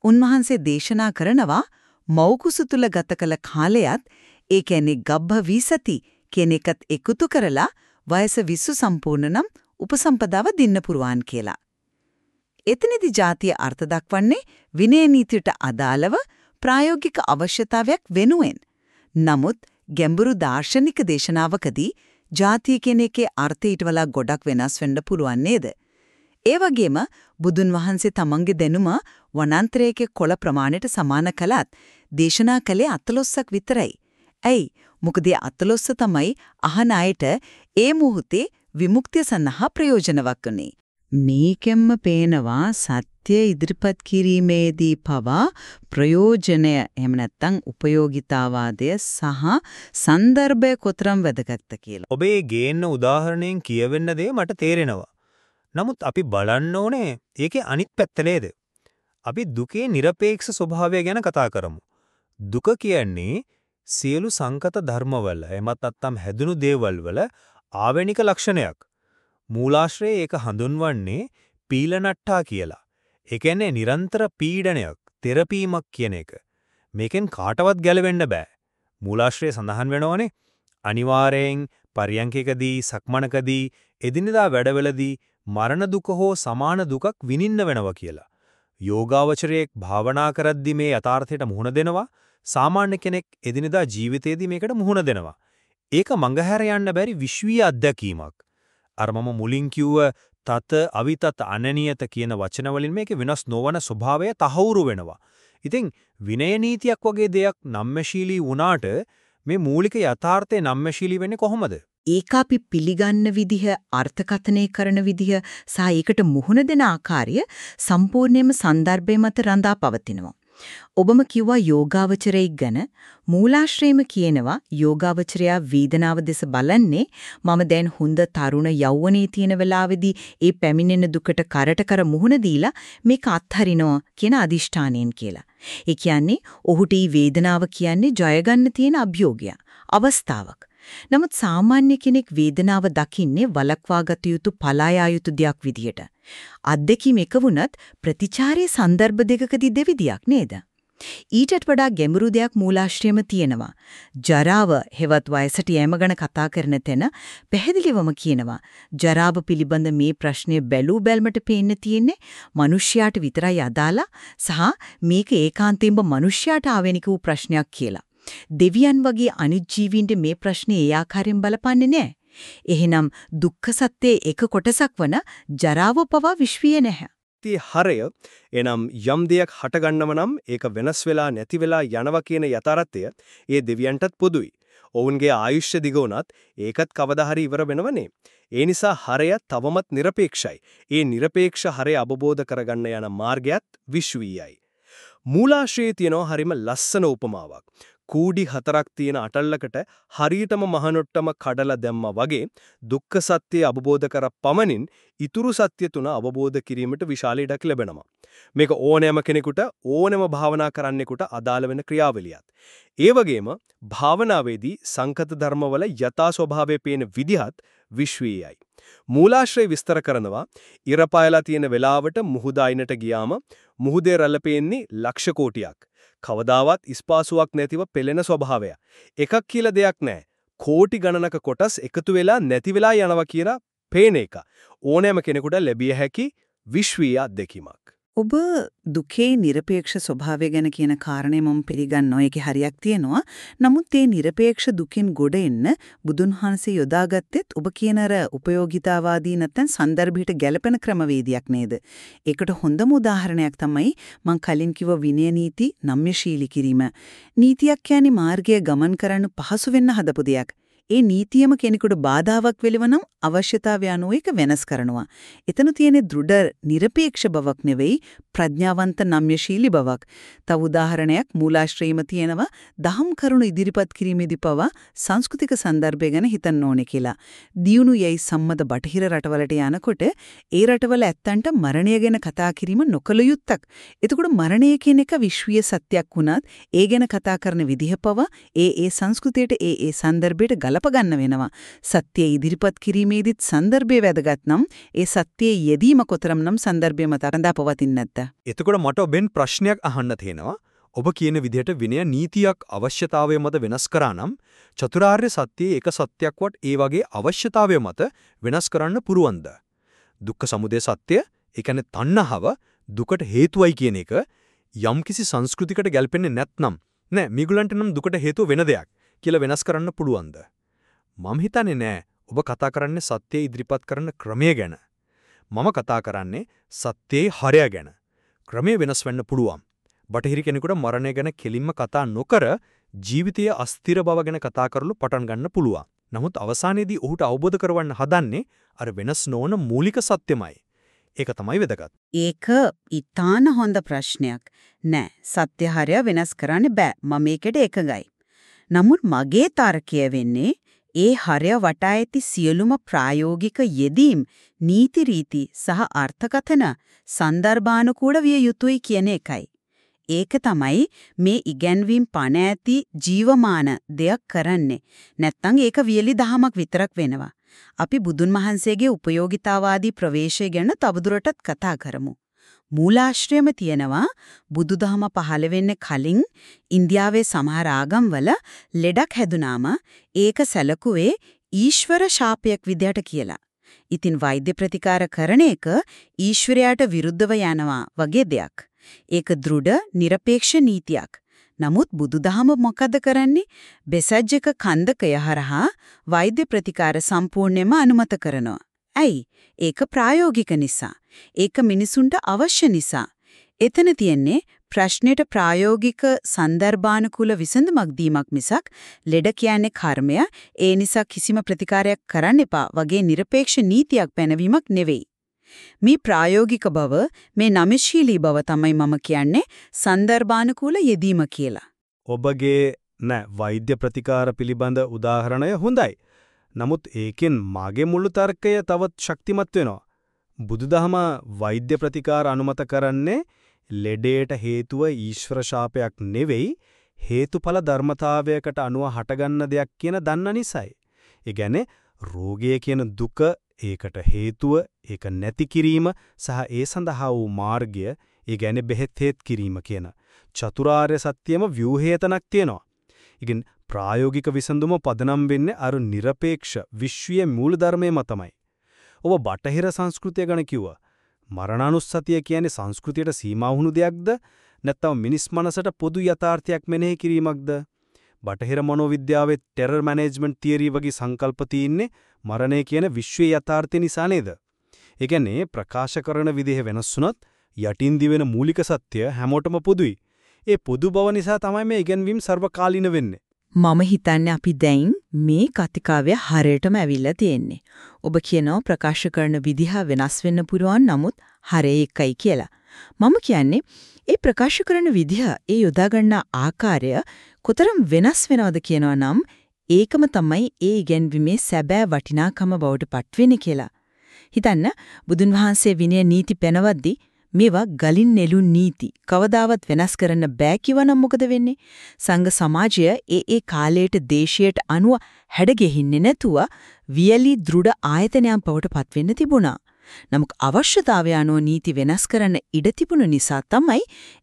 උන්වහන්සේ දේශනා කරනවා මෞකුසු තුල ගත කළ කාලයත් ඒ කියන්නේ ගබ්බ වීසති කියන එකත් එකතු කරලා වයස 20 සම්පූර්ණ නම් උපසම්පදාව දෙන්න පුරුවන් කියලා. එතනදී ජාතිය අර්ථ දක්වන්නේ විනය නීතියට අදාළව ප්‍රායෝගික අවශ්‍යතාවයක් වෙනුවෙන්. නමුත් ගැඹුරු දාර්ශනික දේශනාවකදී ජාතිය කියන එකේ අර්ථය ඊට වඩා ගොඩක් වෙනස් වෙන්න පුළුවන් නේද? ඒ වගේම බුදුන් වහන්සේ තමන්ගේ දැනුම වනාන්තරයේ කොළ ප්‍රමාණයට සමාන කළත් දේශනා කළේ අතලොස්සක් විතරයි. ඇයි? මොකද අතලොස්ස තමයි අහන අයට ඒ මොහොතේ විමුක්තිය සඳහා ප්‍රයෝජනවත් උනේ. මේකෙන්ම පේනවා සත්‍ය ඉදිරිපත් කිරීමේදී පවා ප්‍රයෝජනය එහෙම නැත්නම් උපයෝගිතාවාදය සහ સંદર્ભය කොතරම් වැදගත්ද කියලා. ඔබේ ගේන්න උදාහරණයෙන් කියවෙන්න දේ මට තේරෙනවා. නමුත් අපි බලන්න ඕනේ ඒකේ අනිත් පැත්ත නේද? අපි දුකේ নিরপেক্ষ ස්වභාවය ගැන කතා කරමු. දුක කියන්නේ සියලු සංකත ධර්මවල එමත් නැත්නම් හැදුණු දේවල් වල ආවේනික ලක්ෂණයක්. මූලාශ්‍රයේ ඒක හඳුන්වන්නේ පීලනට්ටා කියලා. ඒ කියන්නේ නිරන්තර පීඩනයක්, තෙරපීමක් කියන එක. මේකෙන් කාටවත් ගැලවෙන්න බෑ. මූලාශ්‍රයේ සඳහන් වෙනවනේ අනිවාර්යෙන් පරියන්කකදී, සක්මණකදී, එදිනෙදා වැඩවලදී මරණ දුක හෝ සමාන දුකක් විඳින්න වෙනවා කියලා. යෝගාවචරයේ භාවනා කරද්දි මේ යථාර්ථයට මුහුණ දෙනවා සාමාන්‍ය කෙනෙක් එදිනෙදා ජීවිතේදී මේකට මුහුණ දෙනවා. ඒක මඟහැර යන්න බැරි විශ්වීය අත්දැකීමක්. අර මම මුලින් කිව්ව තත අවිතත අනනියත කියන වචන වලින් මේක වෙනස් නොවන ස්වභාවය තහවුරු වෙනවා. ඉතින් විනය නීතියක් වගේ දෙයක් නම්මශීලී වුණාට මේ මූලික යථාර්ථය නම්මශීලී වෙන්නේ කොහොමද? ඒක අපි පිළිගන්න විදිහ, අර්ථකථනය කරන විදිහ, සහ ඒකට මුහුණ දෙන ආකාරය සම්පූර්ණයෙන්ම සන්දර්භය මත රඳා පවතිනවා. ඔබම කිව්වා යෝගාවචරයෙක් ගැන මූලාශ්‍රයේම කියනවා යෝගාවචරයා වේදනාව දෙස බලන්නේ මම දැන් හොඳ තරුණ යෞවනයේ තියෙන වෙලාවේදී ඒ පැමිණෙන දුකට කරට කර මුහුණ දීලා මේක අත්හරිනවා කියන අදිෂ්ඨානයෙන් කියලා. ඒ කියන්නේ ඔහුට මේ වේදනාව කියන්නේ ජය ගන්න තියෙන අභියෝගය අවස්ථාවක්. නමුත් සාමාන්‍ය කෙනෙක් වේදනාව දකින්නේ වලක්වාගත යුතු පලායා යුතු දෙයක් විදියට. අත්දැකීම එක වුණත් ප්‍රතිචාරයේ સંદર્ભ දෙකකදී දෙවිදියක් නේද? ඊටත් වඩා ගැඹුරු දෙයක් මූලාශ්‍රයම තියෙනවා. ජරාව හෙවත් වයසට යෑම ගැන කතා කරන තැන පැහැදිලිවම කියනවා. ජරාව පිළිබඳ මේ ප්‍රශ්නේ බැලූ බැල්මට පේන්න තියෙන්නේ මිනිස්යාට විතරයි අදාළ සහ මේක ඒකාන්තයෙන්ම මිනිස්යාට ආවෙනික වූ ප්‍රශ්නයක් කියලා. දෙවියන් වගේ අනිත් ජීවීන්ට මේ ප්‍රශ්නේ ඒ ආකාරයෙන් බලපන්නේ නැහැ. එහෙනම් දුක්ඛ සත්‍යයේ එක කොටසක් වන ජරාව පවා විශ්වීය නැහැ. ති හරය එනම් යම් දෙයක් හටගන්නව නම් ඒක වෙනස් වෙලා නැති වෙලා යනවා කියන යථාර්ථය ඒ දෙවියන්ටත් පොදුයි. ඔවුන්ගේ ආයුෂ්‍ය දිග වුණත් ඒකත් කවදා හරි ඉවර වෙනවනේ. ඒ නිසා හරය තවමත් নিরপেক্ষයි. ඒ নিরপেক্ষ හරය අවබෝධ කරගන්න යන මාර්ගයත් විශ්වීයයි. මූලාශ්‍රයේ තියෙනවා හරිම ලස්සන උපමාවක්. කූඩි හතරක් තියෙන අටල්ලකට හරියටම මහනොට්ටම කඩලා දැම්මා වගේ දුක්ඛ සත්‍ය අවබෝධ කර පමණින් ඉතුරු සත්‍ය තුන අවබෝධ කිරීමට විශාල ඉඩක් ලැබෙනවා. මේක ඕනෑම කෙනෙකුට ඕනෑම භාවනා කරන්නෙකුට අදාළ වෙන ක්‍රියාවලියක්. ඒ වගේම භාවනාවේදී සංකත ධර්මවල යථා ස්වභාවය පේන විදිහත් විශ්වීයයි. මූලාශ්‍රය විස්තර කරනවා ඉරපායලා තියෙන වෙලාවට මුහුද අයිනට ගියාම මුහුදේ රළ පේන්නේ ලක්ෂ කෝටියක්. කවදාවත් ඉස්පාසුවක් නැතිව පෙළෙන ස්වභාවය. එකක් කියලා දෙයක් නැහැ. කෝටි ගණනක කොටස් එකතු වෙලා නැති වෙලා යනවා කියලා පේන එක. ඕනෑම කෙනෙකුට ලැබිය හැකි විශ්වීය අත්දැකීමක්. ඔබ දුකේ নিরপেක්ෂ ස්වභාවය ගැන කියන කාරණේ මම පිළිගන්නවා. ඒකේ හරියක් තියෙනවා. නමුත් මේ নিরপেක්ෂ දුකින් ගොඩ එන්න බුදුන් වහන්සේ යොදාගත්තෙත් ඔබ කියන අර උපයෝගිතාවාදී නැත්නම් સંદર્ભයට ගැළපෙන ක්‍රමවේදයක් නේද? ඒකට හොඳම උදාහරණයක් තමයි මං කලින් කිව්ව විනය නීති නම්‍යශීලී කිරීම. නීතියක් කියන්නේ මාර්ගය ගමන් කරන්න පහසු වෙන්න හදපු දෙයක්. ඒ නීතියම කෙනෙකුට බාධාවක් වෙලවනම් අවශ්‍යතාවය අනුව ඒක වෙනස් කරනවා. එතන තියෙන දෘඩ নিরপেক্ষ බවක් නෙවෙයි ප්‍රඥාවන්ත නම්‍යශීලී බවක්. තව උදාහරණයක් මූලාශ්‍රයේම තියෙනවා දහම් කරුණු ඉදිරිපත් කිරීමේදී පවා සංස්කෘතික સંદર્ભය ගැන හිතන්න ඕනේ කියලා. දියුණු යයි සම්මත බටහිර රටවලට යනකොට ඒ රටවල ඇත්තන්ට මරණය ගැන කතා කිරීම නොකළ යුත්තක්. එතකොට මරණය කියන එක විශ්වීය සත්‍යයක් වුණත් ඒ ගැන කතා කරන විදිහ පවා ඒ ඒ සංස්කෘතියට ඒ ඒ સંદર્ભයට ගල ගලප වෙනවා. සත්‍යය ඉදිරිපත් කිරීමේදීත් સંદર્ભය වැදගත් නම් ඒ සත්‍යයේ යෙදීම කොතරම්නම් સંદર્ભය මත අඳා පවතින්නේ නැත්ද? එතකොට මට ඔබෙන් ප්‍රශ්නයක් අහන්න තියෙනවා. ඔබ කියන විදිහට විනය නීතියක් අවශ්‍යතාවය මත වෙනස් කරා නම් චතුරාර්ය සත්‍යයේ එක සත්‍යයක්වත් ඒ වගේ අවශ්‍යතාවය මත වෙනස් කරන්න පුරුවන්ද? දුක්ඛ සමුදය සත්‍ය, ඒ කියන්නේ තණ්හාව දුකට හේතුවයි කියන එක යම්කිසි සංස්කෘතිකට ගැලපෙන්නේ නැත්නම් නෑ මේගොල්ලන්ට නම් දුකට හේතුව වෙන දෙයක් කියලා වෙනස් කරන්න පුළුවන්ද? මම හිතන්නේ නෑ ඔබ කතා කරන්නේ සත්‍යය ඉදිරිපත් කරන ක්‍රමය ගැන. මම කතා කරන්නේ සත්‍යයේ හරය ගැන. ක්‍රමය වෙනස් වෙන්න පුළුවන්. බටහිර කෙනෙකුට මරණය ගැන කෙලින්ම කතා නොකර ජීවිතයේ අස්තිර බව ගැන කතා කරලු පටන් ගන්න පුළුවන්. නමුත් අවසානයේදී ඔහුට අවබෝධ කරවන්න හදන්නේ අර වෙනස් නොවන මූලික සත්‍යමයි. ඒක තමයි වැදගත්. ඒක ඊටාන හොඳ ප්‍රශ්නයක්. නෑ සත්‍ය හරය වෙනස් කරන්න බෑ. මම මේකට එකගයි. නමුත් මගේ තර්කය වෙන්නේ ඒ හරය වටා ඇති සියලුම ප්‍රායෝගික යෙදීම් නීති රීති සහ අර්ථකථන සන්දර්භානුකූල විය යුතුයි කියන එකයි. ඒක තමයි මේ ඉගැන්වීම් පණ ඇති ජීවමාන දෙයක් කරන්නේ. නැත්තම් ඒක වියලි දහමක් විතරක් වෙනවා. අපි බුදුන් වහන්සේගේ උපයෝගිතාවාදී ප්‍රවේශය ගැන තවදුරටත් කතා කරමු. මූලාශ්‍රයම තියෙනවා බුදුදහම පහළ වෙන්න කලින් ඉන්දියාවේ සමහර ආගම්වල ලෙඩක් හැදුනාම ඒක සැලකුවේ ඊශ්වර ශාපයක් විදියට කියලා. ඉතින් වෛද්‍ය ප්‍රතිකාර කරන එක ඊශ්වරයාට විරුද්ධව යනවා වගේ දෙයක්. ඒක දෘඩ নিরপেক্ষ නීතියක්. නමුත් බුදුදහම මොකද කරන්නේ? බෙසජ්ජක කන්දකය හරහා වෛද්‍ය ප්‍රතිකාර සම්පූර්ණයෙන්ම අනුමත කරනවා. ඇයි? ඒක ප්‍රායෝගික නිසා. ඒක මිනිසුන්ට අවශ්‍ය නිසා. එතන තියෙන්නේ ප්‍රශ්නෙට ප්‍රායෝගික සන්දර්භානුකූල විසඳුමක් දීමක් මිසක් ලෙඩ කියන්නේ කර්මය ඒ නිසා කිසිම ප්‍රතිකාරයක් කරන්න එපා වගේ নিরপেক্ষ නීතියක් පැනවීමක් නෙවෙයි. මේ ප්‍රායෝගික බව මේ නමශීලී බව තමයි මම කියන්නේ සන්දර්භානුකූල යෙදීම කියලා. ඔබගේ නෑ වෛද්‍ය ප්‍රතිකාර පිළිබඳ උදාහරණය හොඳයි. නමුත් ඒකෙන් මාගේ මුළු තර්කය තවත් ශක්තිමත් වෙනවා. බුදුදහම වෛද්‍ය ප්‍රතිකාර අනුමත කරන්නේ ලෙඩේට හේතුව ඊශ්වර ශාපයක් නෙවෙයි හේතුඵල ධර්මතාවයකට අනුව හටගන්න දෙයක් කියන දන්න නිසායි. ඒ කියන්නේ රෝගය කියන දුක ඒකට හේතුව ඒක නැති කිරීම සහ ඒ සඳහා වූ මාර්ගය ඒ කියන්නේ බෙහෙත් හේත් කිරීම කියන චතුරාර්ය සත්‍යම ව්‍යුහේතනක් තියෙනවා. ඉතින් ප්‍රායෝගික විසඳුම පදනම් වෙන්නේ අර নিরপেক্ষ විශ්වීය මූලධර්මයේ මතමයි. ඔබ බටහිර සංස්කෘතිය ගැන කිව්වා. මරණානුස්සතිය කියන්නේ සංස්කෘතියට සීමා වුණු දෙයක්ද නැත්නම් මිනිස් මනසට පොදු යථාර්ථයක් මෙනෙහි කිරීමක්ද? බටහිර මනෝවිද්‍යාවේ ටෙරර් මැනේජ්මන්ට් තියරි වගේ සංකල්ප තියෙන්නේ මරණය කියන විශ්වීය යථාර්ථය නිසා නේද? ඒ කියන්නේ ප්‍රකාශ කරන විදිහ වෙනස් වුණත් යටින් දිවෙන මූලික සත්‍ය හැමෝටම පොදුයි. ඒ පොදු බව නිසා තමයි මේ ඉගෙනවීම සර්වකාලීන වෙන්නේ. මම හිතන්නේ අපි දැන් මේ කතිකාවය හරයටම ඇවිල්ලා තියෙන්නේ. ඔබ කියනවා ප්‍රකාශ කරන විදිහ වෙනස් වෙන්න පුරුවන් නමුත් හරය එකයි කියලා. මම කියන්නේ ඒ ප්‍රකාශ කරන විදිහ, ඒ යොදා ගන්න ආකාරය කොතරම් වෙනස් වෙනවද කියනවා නම් ඒකම තමයි ඒ ඉගැන්වීමේ සැබෑ වටිනාකම බවට පත්වෙන්නේ කියලා. හිතන්න බුදුන් වහන්සේ විනය නීති පෙනවද්දී මේවා ගලින් නෙළුම් නීති කවදාවත් වෙනස් කරන්න බෑ කිවනම් මොකද වෙන්නේ? සංඝ සමාජය ඒ ඒ කාලයට දේශයට අනුව හැඩගෙහින්නේ නැතුව වියලි දෘඩ ආයතනයන් බවටපත් වෙන්න තිබුණා. නමුත් අවශ්‍යතාවය අනුව නීති වෙනස් කරන්න ඉඩ තිබුණ නිසා තමයි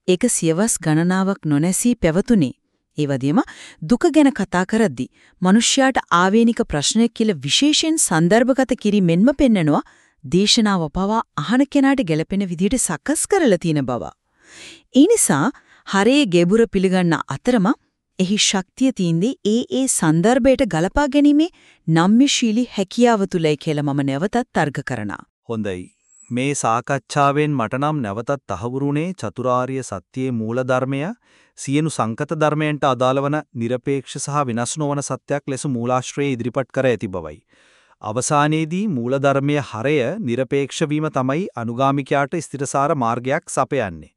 ඒක සියවස් ගණනාවක් නොනැසී පැවතුනේ. ඒ වගේම දුක ගැන කතා කරද්දී මිනිස්යාට ආවේනික ප්‍රශ්නයක් කියලා විශේෂයෙන් સંદર્ભගත කිරීමෙන්ම පෙන්නනවා දේශනාව පවා අහන කෙනාට ගැළපෙන විදිහට සකස් කරලා තියෙන බව. ඒ නිසා හරේ ගැඹුර පිළිගන්න අතරම එහි ශක්තිය තියෙන්නේ ඒ ඒ સંદર્ભයට ගලපා ගැනීමේ නම්‍යශීලී හැකියාව තුලයි කියලා මම නැවතත් තර්ක කරනවා. හොඳයි. මේ සාකච්ඡාවෙන් මටනම් නැවතත් තහවුරුනේ චතුරාර්ය සත්‍යයේ මූලධර්මය සියනු සංකත ධර්මයන්ට අදාළ වන নিরপেক্ষ සහ විනස් නොවන සත්‍යක් ලෙස මූලාශ්‍රයේ ඉදිරිපත් කර ඇති බවයි. අවසානයේදී මූලධර්මයේ හරය নিরপেක්ෂ තමයි අනුගාමිකයාට ස්ථිරසාර මාර්ගයක් සපයන්නේ.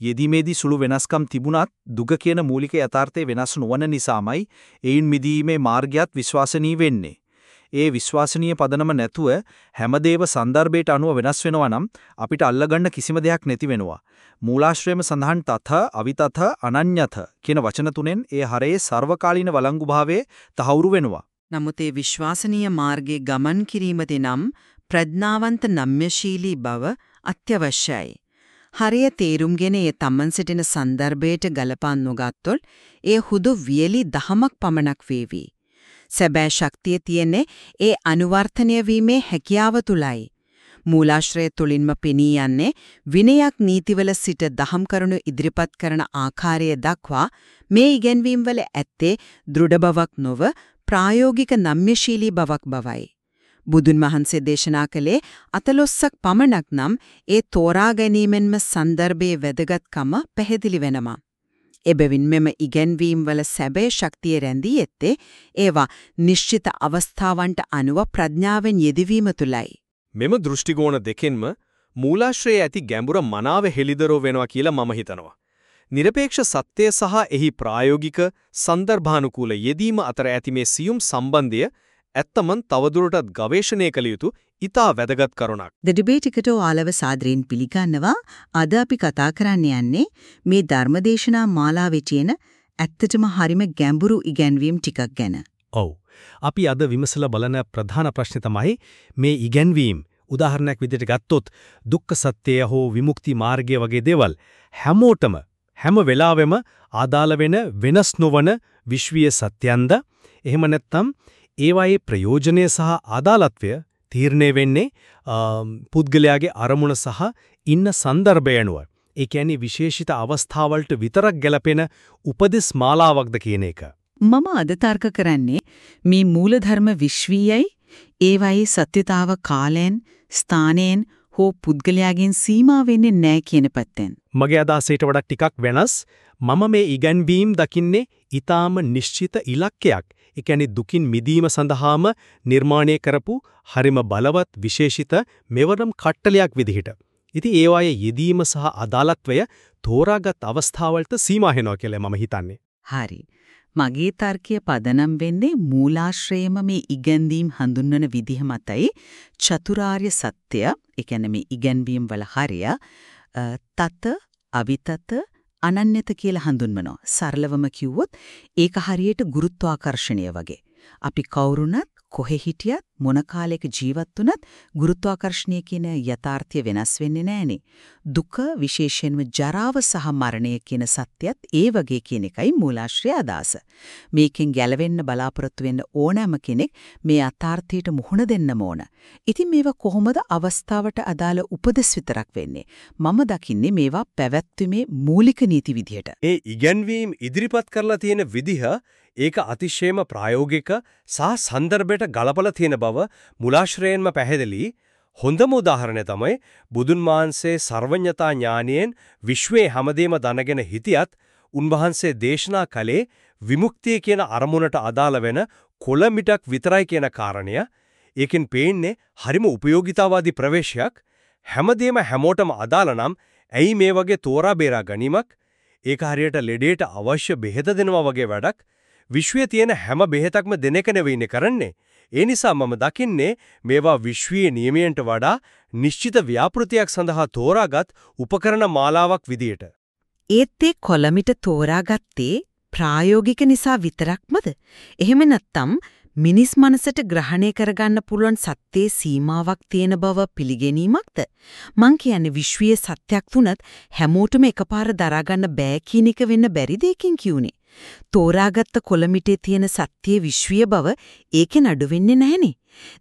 යෙදීමේදී සුළු වෙනස්කම් තිබුණත් දුක කියන මූලික යථාර්ථය වෙනස් නොවන නිසාමයි එයින් මිදීමේ මාර්ගයත් විශ්වාසනීය වෙන්නේ. ඒ විශ්වාසනීය පදනම නැතුව හැමදේම සන්දර්භයට අනුව වෙනස් වෙනවා නම් අපිට අල්ලගන්න කිසිම දෙයක් නැති වෙනවා. මූලාශ්‍රයේම සඳහන් තත, අවිතත, අනඤ්‍යත කියන වචන තුනෙන් ඒ හරයේ සර්වකාලීන වළංගුභාවයේ තහවුරු වෙනවා. නමුත් ඒ විශ්වාසනීය මාර්ගයේ ගමන් කිරීම දෙනම් ප්‍රඥාවන්ත නම්‍යශීලී බව අත්‍යවශ්‍යයි. හරිය තේරුම්ගෙන ඒ තමන් සිටින සන්දර්භයට ගලපා නොගත්තොත් ඒ හුදු වියලි දහමක් පමණක් වේවි. සැබෑ ශක්තිය තියෙන්නේ ඒ අනුවර්තනය වීමේ හැකියාව තුලයි. මූලාශ්‍රය තුලින්ම පෙනී යන්නේ විනයක් නීතිවල සිට දහම් කරුණු ඉදිරිපත් කරන ආකාරය දක්වා මේ ඉගෙනවීම් වල ඇත්තේ දෘඩ බවක් නොව ප්‍රායෝගික නම්‍යශීලී බවක් බවයි. බුදුන් වහන්සේ දේශනා කළේ අතලොස්සක් පමණක් නම් ඒ තෝරා ගැනීමෙන්ම සන්දර්භයේ වැදගත්කම පැහැදිලි වෙනවා. එබැවින් මෙම ඉගැන්වීම් වල සැබෑ ශක්තිය රැඳී ඇත්තේ ඒවා නිශ්චිත අවස්ථාවන්ට අනුව ප්‍රඥාවෙන් යෙදවීම තුලයි. මෙම දෘෂ්ටිකෝණ දෙකෙන්ම මූලාශ්‍රයේ ඇති ගැඹුර මනාව හෙළිදරව් වෙනවා කියලා මම හිතනවා. নিরপেক্ষ සත්‍යය සහ එහි ප්‍රායෝගික සන්දර්භානුකූල යෙදීම අතර ඇති මේ සියුම් සම්බන්ධය ඇත්තමන් තවදුරටත් ගවේෂණය කළ යුතු ඉතා වැදගත් කරුණක්. The debate එකට ආලව සාදරයෙන් පිළිගන්නවා. අද අපි කතා කරන්න යන්නේ මේ ධර්මදේශනා මාලාවේ තියෙන ඇත්තටම හරිම ගැඹුරු ඉගැන්වීම් ටිකක් ගැන. ඔව්. අපි අද විමසලා බලන ප්‍රධාන ප්‍රශ්නේ තමයි මේ ඉගැන්වීම් උදාහරණයක් විදිහට ගත්තොත් දුක්ඛ සත්‍යය හෝ විමුක්ති මාර්ගය වගේ දේවල් හැමෝටම හැම වෙලාවෙම ආදාළ වෙන වෙනස් නොවන විශ්වීය සත්‍යන්ද එහෙම නැත්නම් ඒවායේ ප්‍රයෝජනය සහ ආදාළත්වය තීරණය වෙන්නේ පුද්ගලයාගේ අරමුණ සහ ඉන්න સંદર્ભය අනුව. ඒ කියන්නේ විශේෂිත අවස්ථාවලට විතරක් ගැලපෙන උපදෙස් මාලාවක්ද කියන එක. මම අද තර්ක කරන්නේ මේ මූලධර්ම විශ්වීයයි ඒවායේ සත්‍යතාව කාලෙන් ස්ථානෙන් හෝ පුද්ගලයාගෙන් සීමා වෙන්නේ නැහැ කියන පැත්තෙන්. මගේ අදහසට වඩා ටිකක් වෙනස්. මම මේ ඉගැන්වීම් දකින්නේ ඊටාම නිශ්චිත ඉලක්කයක්. ඒ කියන්නේ දුකින් මිදීම සඳහාම නිර්මාණය කරපු හරිම බලවත් විශේෂිත මෙවරම් කට්ටලයක් විදිහට. ඉතින් ඒ වායේ යෙදීම සහ අදාළත්වය තෝරාගත් අවස්ථාවලට සීමා වෙනවා කියලා මම හිතන්නේ. හරි. මගේ තර්කය පදනම් වෙන්නේ මූලාශ්‍රයේම මේ ඉගැන්වීම් හඳුන්වන විදිහ මතයි චතුරාර්ය සත්‍ය, ඒ කියන්නේ මේ ඉගැන්වීම් වල හරය තත අවිතත අනන්‍යත කියලා හඳුන්වනවා. සරලවම කිව්වොත් ඒක හරියට ගුරුත්වාකර්ෂණය වගේ. අපි කවුරුණත් කොහෙ හිටියත් මොන කාලයක ජීවත් වුණත් ගුරුත්වාකර්ෂණය කියන යථාර්ථය වෙනස් වෙන්නේ නැහනේ. දුක විශේෂයෙන්ම ජරාව සහ මරණය කියන සත්‍යයත් ඒ වගේ කියන එකයි මූලාශ්‍රය අදහස. මේකෙන් ගැලවෙන්න බලාපොරොත්තු වෙන්න ඕනෑම කෙනෙක් මේ යථාර්ථයට මුහුණ දෙන්නම ඕන. ඉතින් මේවා කොහොමද අවස්ථාවට අදාළ උපදෙස් විතරක් වෙන්නේ? මම දකින්නේ මේවා පැවැත්වීමේ මූලික නීති විදියට. ඒ ඉගැන්වීම් ඉදිරිපත් කරලා තියෙන විදිහ ඒක අතිශයම ප්‍රායෝගික සහ සන්දර්භයට ගලපලා තියෙන බව මුලාශ්‍රයෙන්ම පැහැදිලි. හොඳම උදාහරණය තමයි බුදුන් වහන්සේ සර්වඥතා ඥානියෙන් විශ්වයේ හැමදේම දැනගෙන හිටියත් උන්වහන්සේ දේශනා කළේ විමුක්තිය කියන අරමුණට අදාළ වෙන කොළමිටක් විතරයි කියන කාරණය. ඒකෙන් පේන්නේ හරිම උපයෝගිතාවාදී ප්‍රවේශයක් හැමදේම හැමෝටම අදාළ නම් ඇයි මේ වගේ තෝරා බේරා ගැනීමක් ඒක හරියට ලෙඩේට අවශ්‍ය බෙහෙත දෙනවා වගේ වැඩක් විශ්වයේ තියෙන හැම බෙහෙතක්ම දෙන එක නෙවෙයිනේ කරන්නේ. ඒ නිසා මම දකින්නේ මේවා විශ්වීය නියමයන්ට වඩා නිශ්චිත ව්‍යාපෘතියක් සඳහා තෝරාගත් උපකරණ මාලාවක් විදියට. ඒත් ඒ කොළමිට තෝරාගත්තේ ප්‍රායෝගික නිසා විතරක්මද? එහෙම නැත්නම් මිනිස් මනසට ග්‍රහණය කරගන්න පුළුවන් සත්‍යයේ සීමාවක් තියෙන බව පිළිගැනීමක්ද? මං කියන්නේ විශ්වීය සත්‍යක් තුනත් හැමෝටම එකපාර දරාගන්න බෑ කියන එක වෙන්න බැරි දෙයකින් කියුනේ. තෝරාගත්ත කොළමිටේ තියෙන සත්‍යයේ විශ්වීය බව ඒකෙන් අඩු වෙන්නේ නැහෙනේ.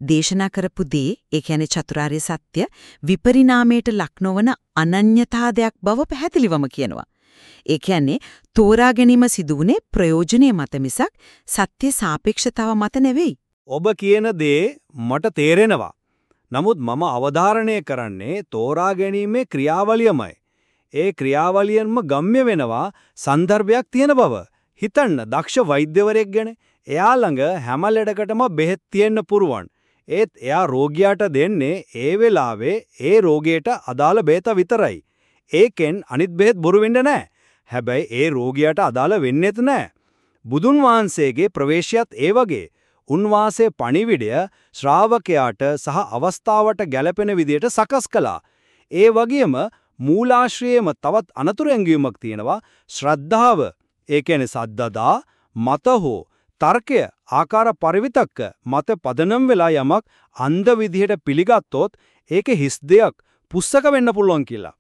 දේශනා කරපු දේ, ඒ කියන්නේ චතුරාර්ය සත්‍ය විපරිණාමයට ලක්නවන අනන්‍යතාවයක් බව පැහැදිලිවම කියනවා. ඒ කියන්නේ තෝරා ගැනීම සිදුවුනේ ප්‍රයෝජනීය මත මිසක් සත්‍ය සාපේක්ෂතාව මත නෙවෙයි. ඔබ කියන දේ මට තේරෙනවා. නමුත් මම අවධාරණය කරන්නේ තෝරා ගැනීමේ ක්‍රියාවලියමයි. ඒ ක්‍රියාවලියෙන්ම ගම්ම්‍ය වෙනවා සන්දර්භයක් තියෙන බව. හිතන්න දක්ෂ වෛද්‍යවරයෙක් ගැන එයා ළඟ හැම ලෙඩකටම බෙහෙත් තියෙන්න පුරුවන්. ඒත් එයා රෝගියාට දෙන්නේ ඒ වෙලාවේ ඒ රෝගයට අදාළ බෙහෙත විතරයි. ඒකෙන් අනිත් බෙහෙත් බොරු වෙන්න නැහැ. හැබැයි ඒ රෝගියාට අදාළ වෙන්නේත් නැහැ. බුදුන් වහන්සේගේ ප්‍රවේශයත් ඒ වගේ. උන්වහන්සේ පණිවිඩය ශ්‍රාවකයාට සහ අවස්ථාවට ගැළපෙන විදියට සකස් කළා. ඒ වගේම මූලාශ්‍රයේම තවත් අනතුරු ඇඟවීමක් තියෙනවා ශ්‍රද්ධාව. ඒ කියන්නේ සද්දදා මත හෝ තර්කය ආකාර පරිවිතක්ක මත පදනම් වෙලා යමක් අන්ධ විදිහට පිළිගත්තොත් ඒකේ හිස් දෙයක් පුස්සක වෙන්න පුළුවන් කියලා.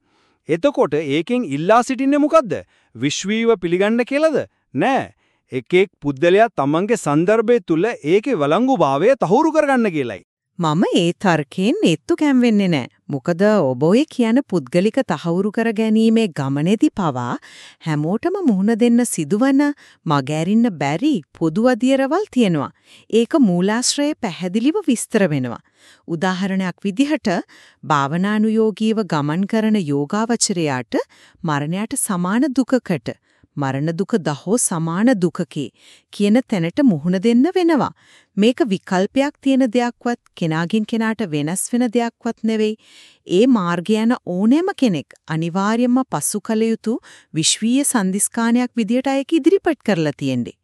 එතකොට ඒකෙන් ඉල්ලා සිටින්නේ මොකද්ද? විශ්වීව පිළිගන්න කියලාද? නෑ. එක එක් පුද්දලයා තමන්ගේ સંદર્ભය තුල ඒකේ වළංගුභාවය තහවුරු කරගන්න කියලයි. මම ඒ තර්කයෙන් නෙත්තු කැම්වෙන්නේ නැහැ. මොකද ඔබ ඔය කියන පුද්ගලික තහවුරු කර ගැනීමේ ගමනේදී පවා හැමෝටම මුහුණ දෙන්න සිදුවන මගෑරින්න බැරි පොදු අධියරවල් තියෙනවා. ඒක මූලාශ්‍රයේ පැහැදිලිව විස්තර වෙනවා. උදාහරණයක් විදිහට භාවනානුයෝගීව ගමන් කරන යෝගාවචරයාට මරණයට සමාන දුකකට මරණ දුක දහෝ සමාන දුකකේ කියන තැනට මුහුණ දෙන්න වෙනවා. මේක විකල්පයක් තියෙන දෙයක්වත් කෙනාගින් කෙනාට වෙනස් වෙන දෙයක්වත් නෙවෙයි. ඒ මාර්ගය යන ඕනෑම කෙනෙක් අනිවාර්යයෙන්ම පසු කළ යුතු විශ්වීය සංදිස්කානයක් විදියට ඒක ඉදිරිපත් කරලා තියෙන්නේ.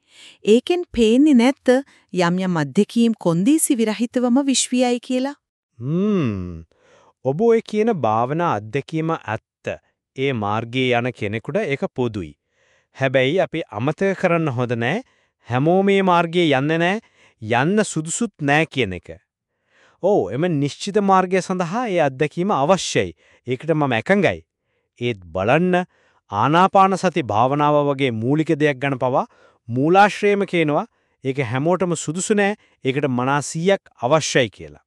ඒකෙන් පේන්නේ නැත්ද යම් යම් අධ්‍යක්ීම් කොන්දේසි විරහිතවම විශ්වීයයි කියලා? හ්ම්. ඔබ ඔය කියන භාවනා අධ්‍යක්ීම ඇත්ත. ඒ මාර්ගයේ යන කෙනෙකුට ඒක පොදුයි. හැබැයි අපි අමතක කරන්න හොඳ නෑ හැමෝම මේ මාර්ගයේ යන්නේ නෑ යන්න සුදුසුත් නෑ කියන එක. ඔව් එම නිශ්චිත මාර්ගය සඳහා ඒ අත්දැකීම අවශ්‍යයි. ඒකට මම එකඟයි. ඒත් බලන්න ආනාපාන සති භාවනාව වගේ මූලික දෙයක් ගැන පවා මූලාශ්‍රයේම කියනවා ඒක හැමෝටම සුදුසු නෑ ඒකට මනා 100ක් අවශ්‍යයි කියලා.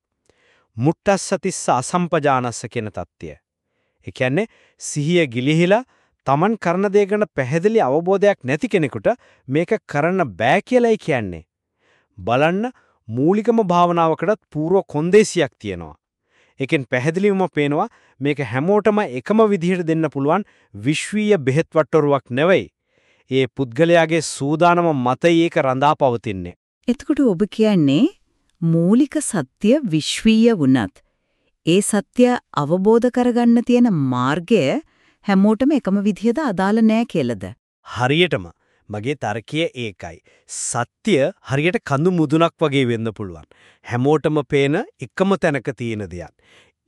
මුට්ටස්සතිස්ස අසම්පජානස්ස කියන தත්ත්වය. ඒ කියන්නේ සිහිය ගිලිහිලා Taman කරන දේ ගැන පැහැදිලි අවබෝධයක් නැති කෙනෙකුට මේක කරන්න බෑ කියලායි කියන්නේ. බලන්න මූලිකම භාවනාවකටත් පූර්ව කොන්දේසියක් තියෙනවා. ඒකෙන් පැහැදිලිවම පේනවා මේක හැමෝටම එකම විදිහට දෙන්න පුළුවන් විශ්වීය බෙහෙත් වට්ටරුවක් නෙවෙයි. ඒ පුද්ගලයාගේ සූදානම මතයි ඒක රඳා පවතින්නේ. එතකොට ඔබ කියන්නේ මූලික සත්‍ය විශ්වීය වුණත් ඒ සත්‍ය අවබෝධ කරගන්න තියෙන මාර්ගය හැමෝටම එකම විදිහද අදාළ නෑ කියලාද? හරියටම මගේ තර්කය ඒකයි. සත්‍ය හරියට කඳු මුදුනක් වගේ වෙන්න පුළුවන්. හැමෝටම පේන එකම තැනක තියෙන දෙයක්.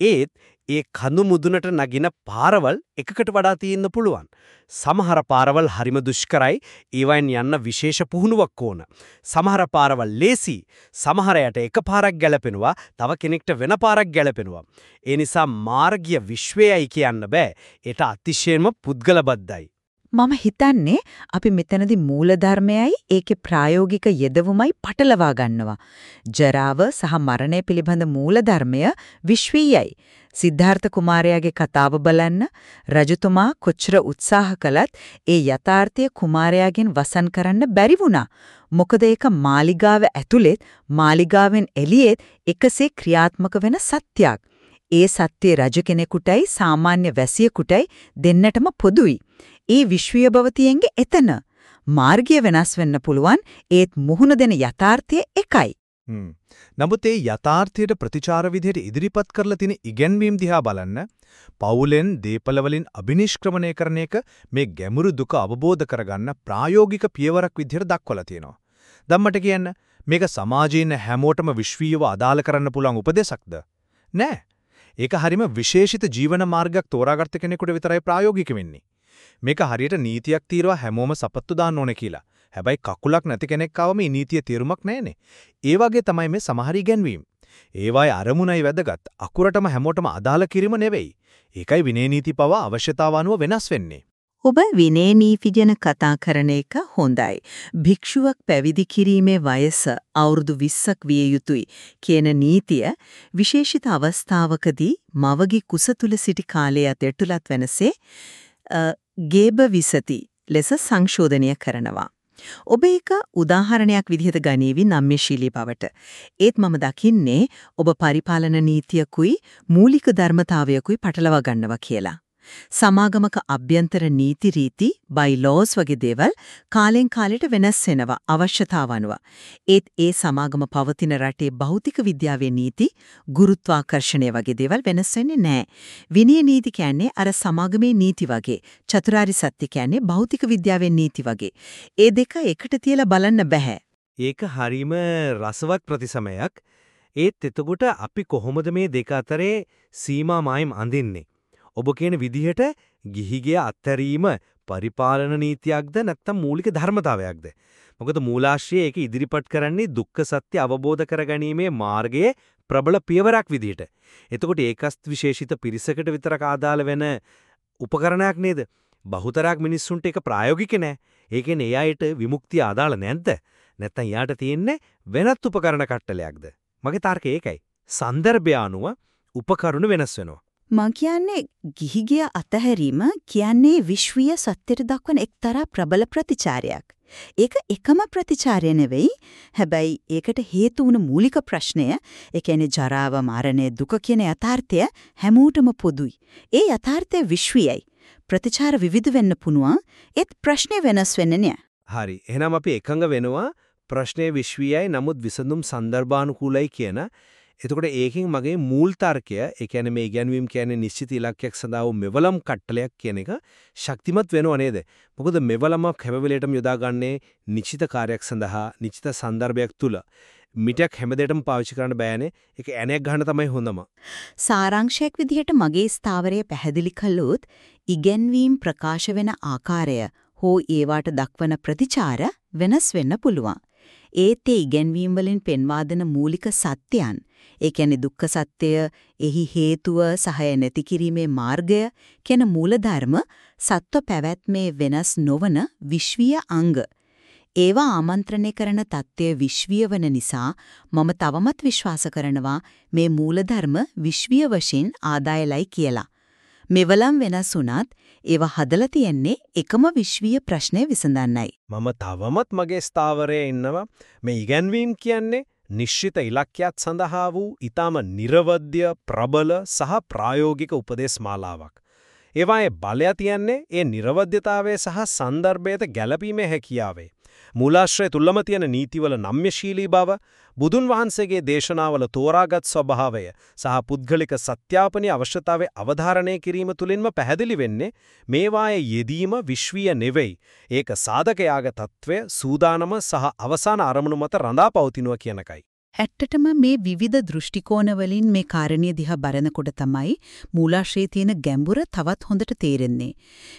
ඒත් ඒ කඳු මුදුනට නගින පාරවල් එකකට වඩා තියෙන්න පුළුවන්. සමහර පාරවල් හරිම දුෂ්කරයි. ඒවයින් යන්න විශේෂ පුහුණුවක් ඕන. සමහර පාරවල් ලේසි. සමහරයට එක පාරක් ගැලපෙනවා, තව කෙනෙක්ට වෙන පාරක් ගැලපෙනවා. ඒ නිසා මාර්ගය විශ්වයයි කියන්න බෑ. ඒට අතිශයින්ම පුද්ගලබද්ධයි. මම හිතන්නේ අපි මෙතනදී මූලධර්මයයි ඒකේ ප්‍රායෝගික යෙදවුමයි පටලවා ගන්නවා. ජරාව සහ මරණය පිළිබඳ මූලධර්මය විශ්වීයයි. සිද්ධාර්ථ කුමාරයාගේ කතාව බලන්න රජතුමා කොච්චර උත්සාහ කළත් ඒ යථාර්ථය කුමාරයාගෙන් වසන් කරන්න බැරි වුණා. මොකද ඒක මාලිගාව ඇතුළෙත් මාලිගාවෙන් එළියෙත් එකසේ ක්‍රියාත්මක වෙන සත්‍යයක්. ඒ සත්‍ය රජ කෙනෙකුටයි සාමාන්‍ය වැසියෙකුටයි දෙන්නටම පොදුයි. ඒ විශ්වීය බව එතන. මාර්ගය වෙනස් වෙන්න පුළුවන් ඒත් මුහුණ දෙන යථාර්ථය එකයි. නමුත් ඒ යථාර්ථයට ප්‍රතිචාර විදිහට ඉදිරිපත් කරලා තියෙන ඉගැන්වීම් දිහා බලන්න පවුලෙන් දීපල වලින් අබිනිෂ්ක්‍රමණය කරන එක මේ ගැඹුරු දුක අවබෝධ කරගන්න ප්‍රායෝගික පියවරක් විදිහට දක්වලා තියෙනවා. ධම්මට කියන්න මේක සමාජයේ හැමෝටම විශ්වීයව අදාළ කරන්න පුළුවන් උපදේශක්ද? නෑ. ඒක හරිම විශේෂිත ජීවන මාර්ගයක් තෝරාගත්ත කෙනෙකුට විතරයි ප්‍රායෝගික වෙන්නේ. මේක හරියට නීතියක් తీරවා හැමෝම සපත්තු දාන්න ඕනේ කියලා. හැබැයි කකුලක් නැති කෙනෙක් ආවම මේ නීතිය තීරුමක් නැහැනේ. ඒ වගේ තමයි මේ සමහර ඉගැන්වීම්. ඒවායේ අරමුණයි වැදගත්. අකුරටම හැමෝටම අදාළ කිරීම නෙවෙයි. ඒකයි විනය නීති පවා අවශ්‍යතාව අනුව වෙනස් වෙන්නේ. ඔබ විනය නීති ගැන කතා කරන එක හොඳයි. භික්ෂුවක් පැවිදි කිරීමේ වයස අවුරුදු 20ක් විය යුතුයි කියන නීතිය විශේෂිත අවස්ථාවකදී මවගේ කුස තුල සිටි කාලය ඇතුළත් වෙනසේ ගේබ විසති ලෙස සංශෝධනය කරනවා. ඔබ ඒක උදාහරණයක් විදිහට ගනීවි නම්‍යශීලී බවට. ඒත් මම දකින්නේ ඔබ පරිපාලන නීතියකුයි මූලික ධර්මතාවයකුයි පටලවා ගන්නවා කියලා. සමාගමක අභ්‍යන්තර නීති රීති බයිලෝස් වගේ දේවල් කාලෙන් කාලෙට වෙනස් වෙනවා අවශ්‍යතාව අනුව. ඒත් ඒ සමාගම පවතින රටේ භෞතික විද්‍යාවේ නීති ගුරුත්වාකර්ෂණය වගේ දේවල් වෙනස් වෙන්නේ නැහැ. විනය නීති කියන්නේ අර සමාගමේ නීති වගේ. චතුරාරි සත්‍ය කියන්නේ භෞතික විද්‍යාවේ නීති වගේ. ඒ දෙක එකට තියලා බලන්න බෑ. ඒක හරීම රසවත් ප්‍රතිසමයක්. ඒත් එතකොට අපි කොහොමද මේ දෙක අතරේ සීමා මායිම් අඳින්නේ? ඔබ කියන විදිහට ගිහිගේ අත්හැරීම පරිපාලන නීතියක්ද නැත්නම් මූලික ධර්මතාවයක්ද? මොකද මූලාශ්‍රයේ ඒක ඉදිරිපත් කරන්නේ දුක්ඛ සත්‍ය අවබෝධ කරගැනීමේ මාර්ගයේ ප්‍රබල පියවරක් විදිහට. එතකොට ඒකස්ත් විශේෂිත පිරිසකට විතරක් ආදාළ වෙන උපකරණයක් නේද? බහුතරයක් මිනිස්සුන්ට ඒක ප්‍රායෝගික නෑ. ඒ කියන්නේ ඒ අයට විමුක්තිය ආදාළ නැද්ද? නැත්නම් යාට තියෙන්නේ වෙනත් උපකරණ කට්ටලයක්ද? මගේ තර්කය ඒකයි. සන්දර්භය අනුව උපකරණ වෙනස් වෙනවා. මං කියන්නේ ගිහිගිය අතහැරීම කියන්නේ විශ්වීය සත්‍යයට දක්වන එක්තරා ප්‍රබල ප්‍රතිචාරයක්. ඒක එකම ප්‍රතිචාරය නෙවෙයි. හැබැයි ඒකට හේතු වුණ මූලික ප්‍රශ්නය, ඒ කියන්නේ ජරාව, මරණය, දුක කියන යථාර්ථය හැමෝටම පොදුයි. ඒ යථාර්ථය විශ්වීයයි. ප්‍රතිචාර විවිධ වෙන්න පුණුවා. ඒත් ප්‍රශ්නේ වෙනස් වෙන්නේ නෑ. හරි. එහෙනම් අපි එකඟ වෙනවා ප්‍රශ්නේ විශ්වීයයි නමුත් විසඳුම් සන්දර්භානුකූලයි කියන එතකොට ඒකෙන් මගේ මූල් තර්කය, ඒ කියන්නේ මේ ඉගැන්වීම් කියන්නේ නිශ්චිත ඉලක්කයක් සඳහා වූ මෙවලම් කට්ටලයක් කියන එක ශක්තිමත් වෙනව නේද? මොකද මෙවලමක් හැම වෙලේටම යොදාගන්නේ නිශ්චිත කාර්යයක් සඳහා නිශ්චිත સંદર્ભයක් තුල. මිටක් හැමදේටම පාවිච්චි කරන්න බෑනේ. ඒක ඇණයක් ගන්න තමයි හොඳම. සාරාංශයක් විදිහට මගේ ස්ථාවරය පැහැදිලි කළොත් ඉගැන්වීම් ප්‍රකාශ වෙන ආකාරය හෝ ඒවාට දක්වන ප්‍රතිචාර වෙනස් වෙන්න පුළුවන්. ඒත් ඒ ඉගැන්වීම් වලින් පෙන්වා දෙන මූලික සත්‍යයන් ඒ කියන්නේ දුක්ඛ සත්‍යය, එහි හේතුව සහය නැති කිරීමේ මාර්ගය කියන මූලධර්ම සත්ව පැවැත්මේ වෙනස් නොවන විශ්වීය අංග. ඒවා ආමන්ත්‍රණය කරන தත්ත්වය විශ්වීය වන නිසා මම තවමත් විශ්වාස කරනවා මේ මූලධර්ම විශ්වීය වශයෙන් ආදායලයි කියලා. මෙවලම් වෙනස් වුණත් ඒවා හදලා තියෙන්නේ එකම විශ්වීය ප්‍රශ්නය විසඳන්නයි. මම තවමත් මගේ ස්ථාවරයේ ඉන්නවා මේ ඉගැන්වීම් කියන්නේ ನಿಶ್ಚಿತ ಇಲಾಖ್ಯಾತ್ ಸಂದ ಹಾವು ಇತಾಮ නිර්වද්‍ය ප්‍රබල සහ ප්‍රායෝගික උපදේශ මාලාවක්. ඒවායේ බලය තියන්නේ ඒ නිර්වද්‍යතාවයේ සහ සන්දර්භයට ගැළපීමේ හැකියාවේ. මූලාශ්‍රය තුලම තියෙන නීතිවල නම්‍යශීලී බව, බුදුන් වහන්සේගේ දේශනාවල තෝරාගත් ස්වභාවය සහ පුද්ගලික සත්‍යාපනීය අවශ්‍යතාවයේ අවධාරණය කිරීම තුලින්ම පැහැදිලි වෙන්නේ මේවායේ යෙදීම විශ්වීය නෙවෙයි. ඒක සාධකයාගේ తත්වය, සූදානම සහ අවසාන අරමුණු මත රඳා පවතිනවා කියනකයි. ඇත්තටම මේ විවිධ දෘෂ්ටිකෝණ වලින් මේ කාරණිය දිහා බලනකොට තමයි මූලාශ්‍රයේ තියෙන ගැඹුර තවත් හොඳට තේරෙන්නේ.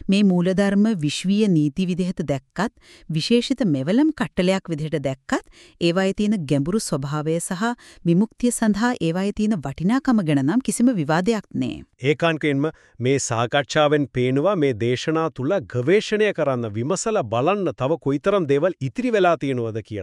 මේ මූලධර්ම විශ්වීය නීති විදිහට දැක්කත් විශේෂිත මෙවලම් කට්ටලයක් විදිහට දැක්කත් ඒවායේ තියෙන ගැඹුරු ස්වභාවය සහ විමුක්තිය සඳහා ඒවායේ තියෙන වටිනාකම ගැන නම් කිසිම විවාදයක් නෑ. ඒකාන්තයෙන්ම මේ සාකච්ඡාවෙන් පේනවා මේ දේශනා තුල ගවේෂණය කරන්න විමසලා බලන්න තව කොයිතරම් දේවල් ඉතිරි වෙලා තියෙනවද කියලා.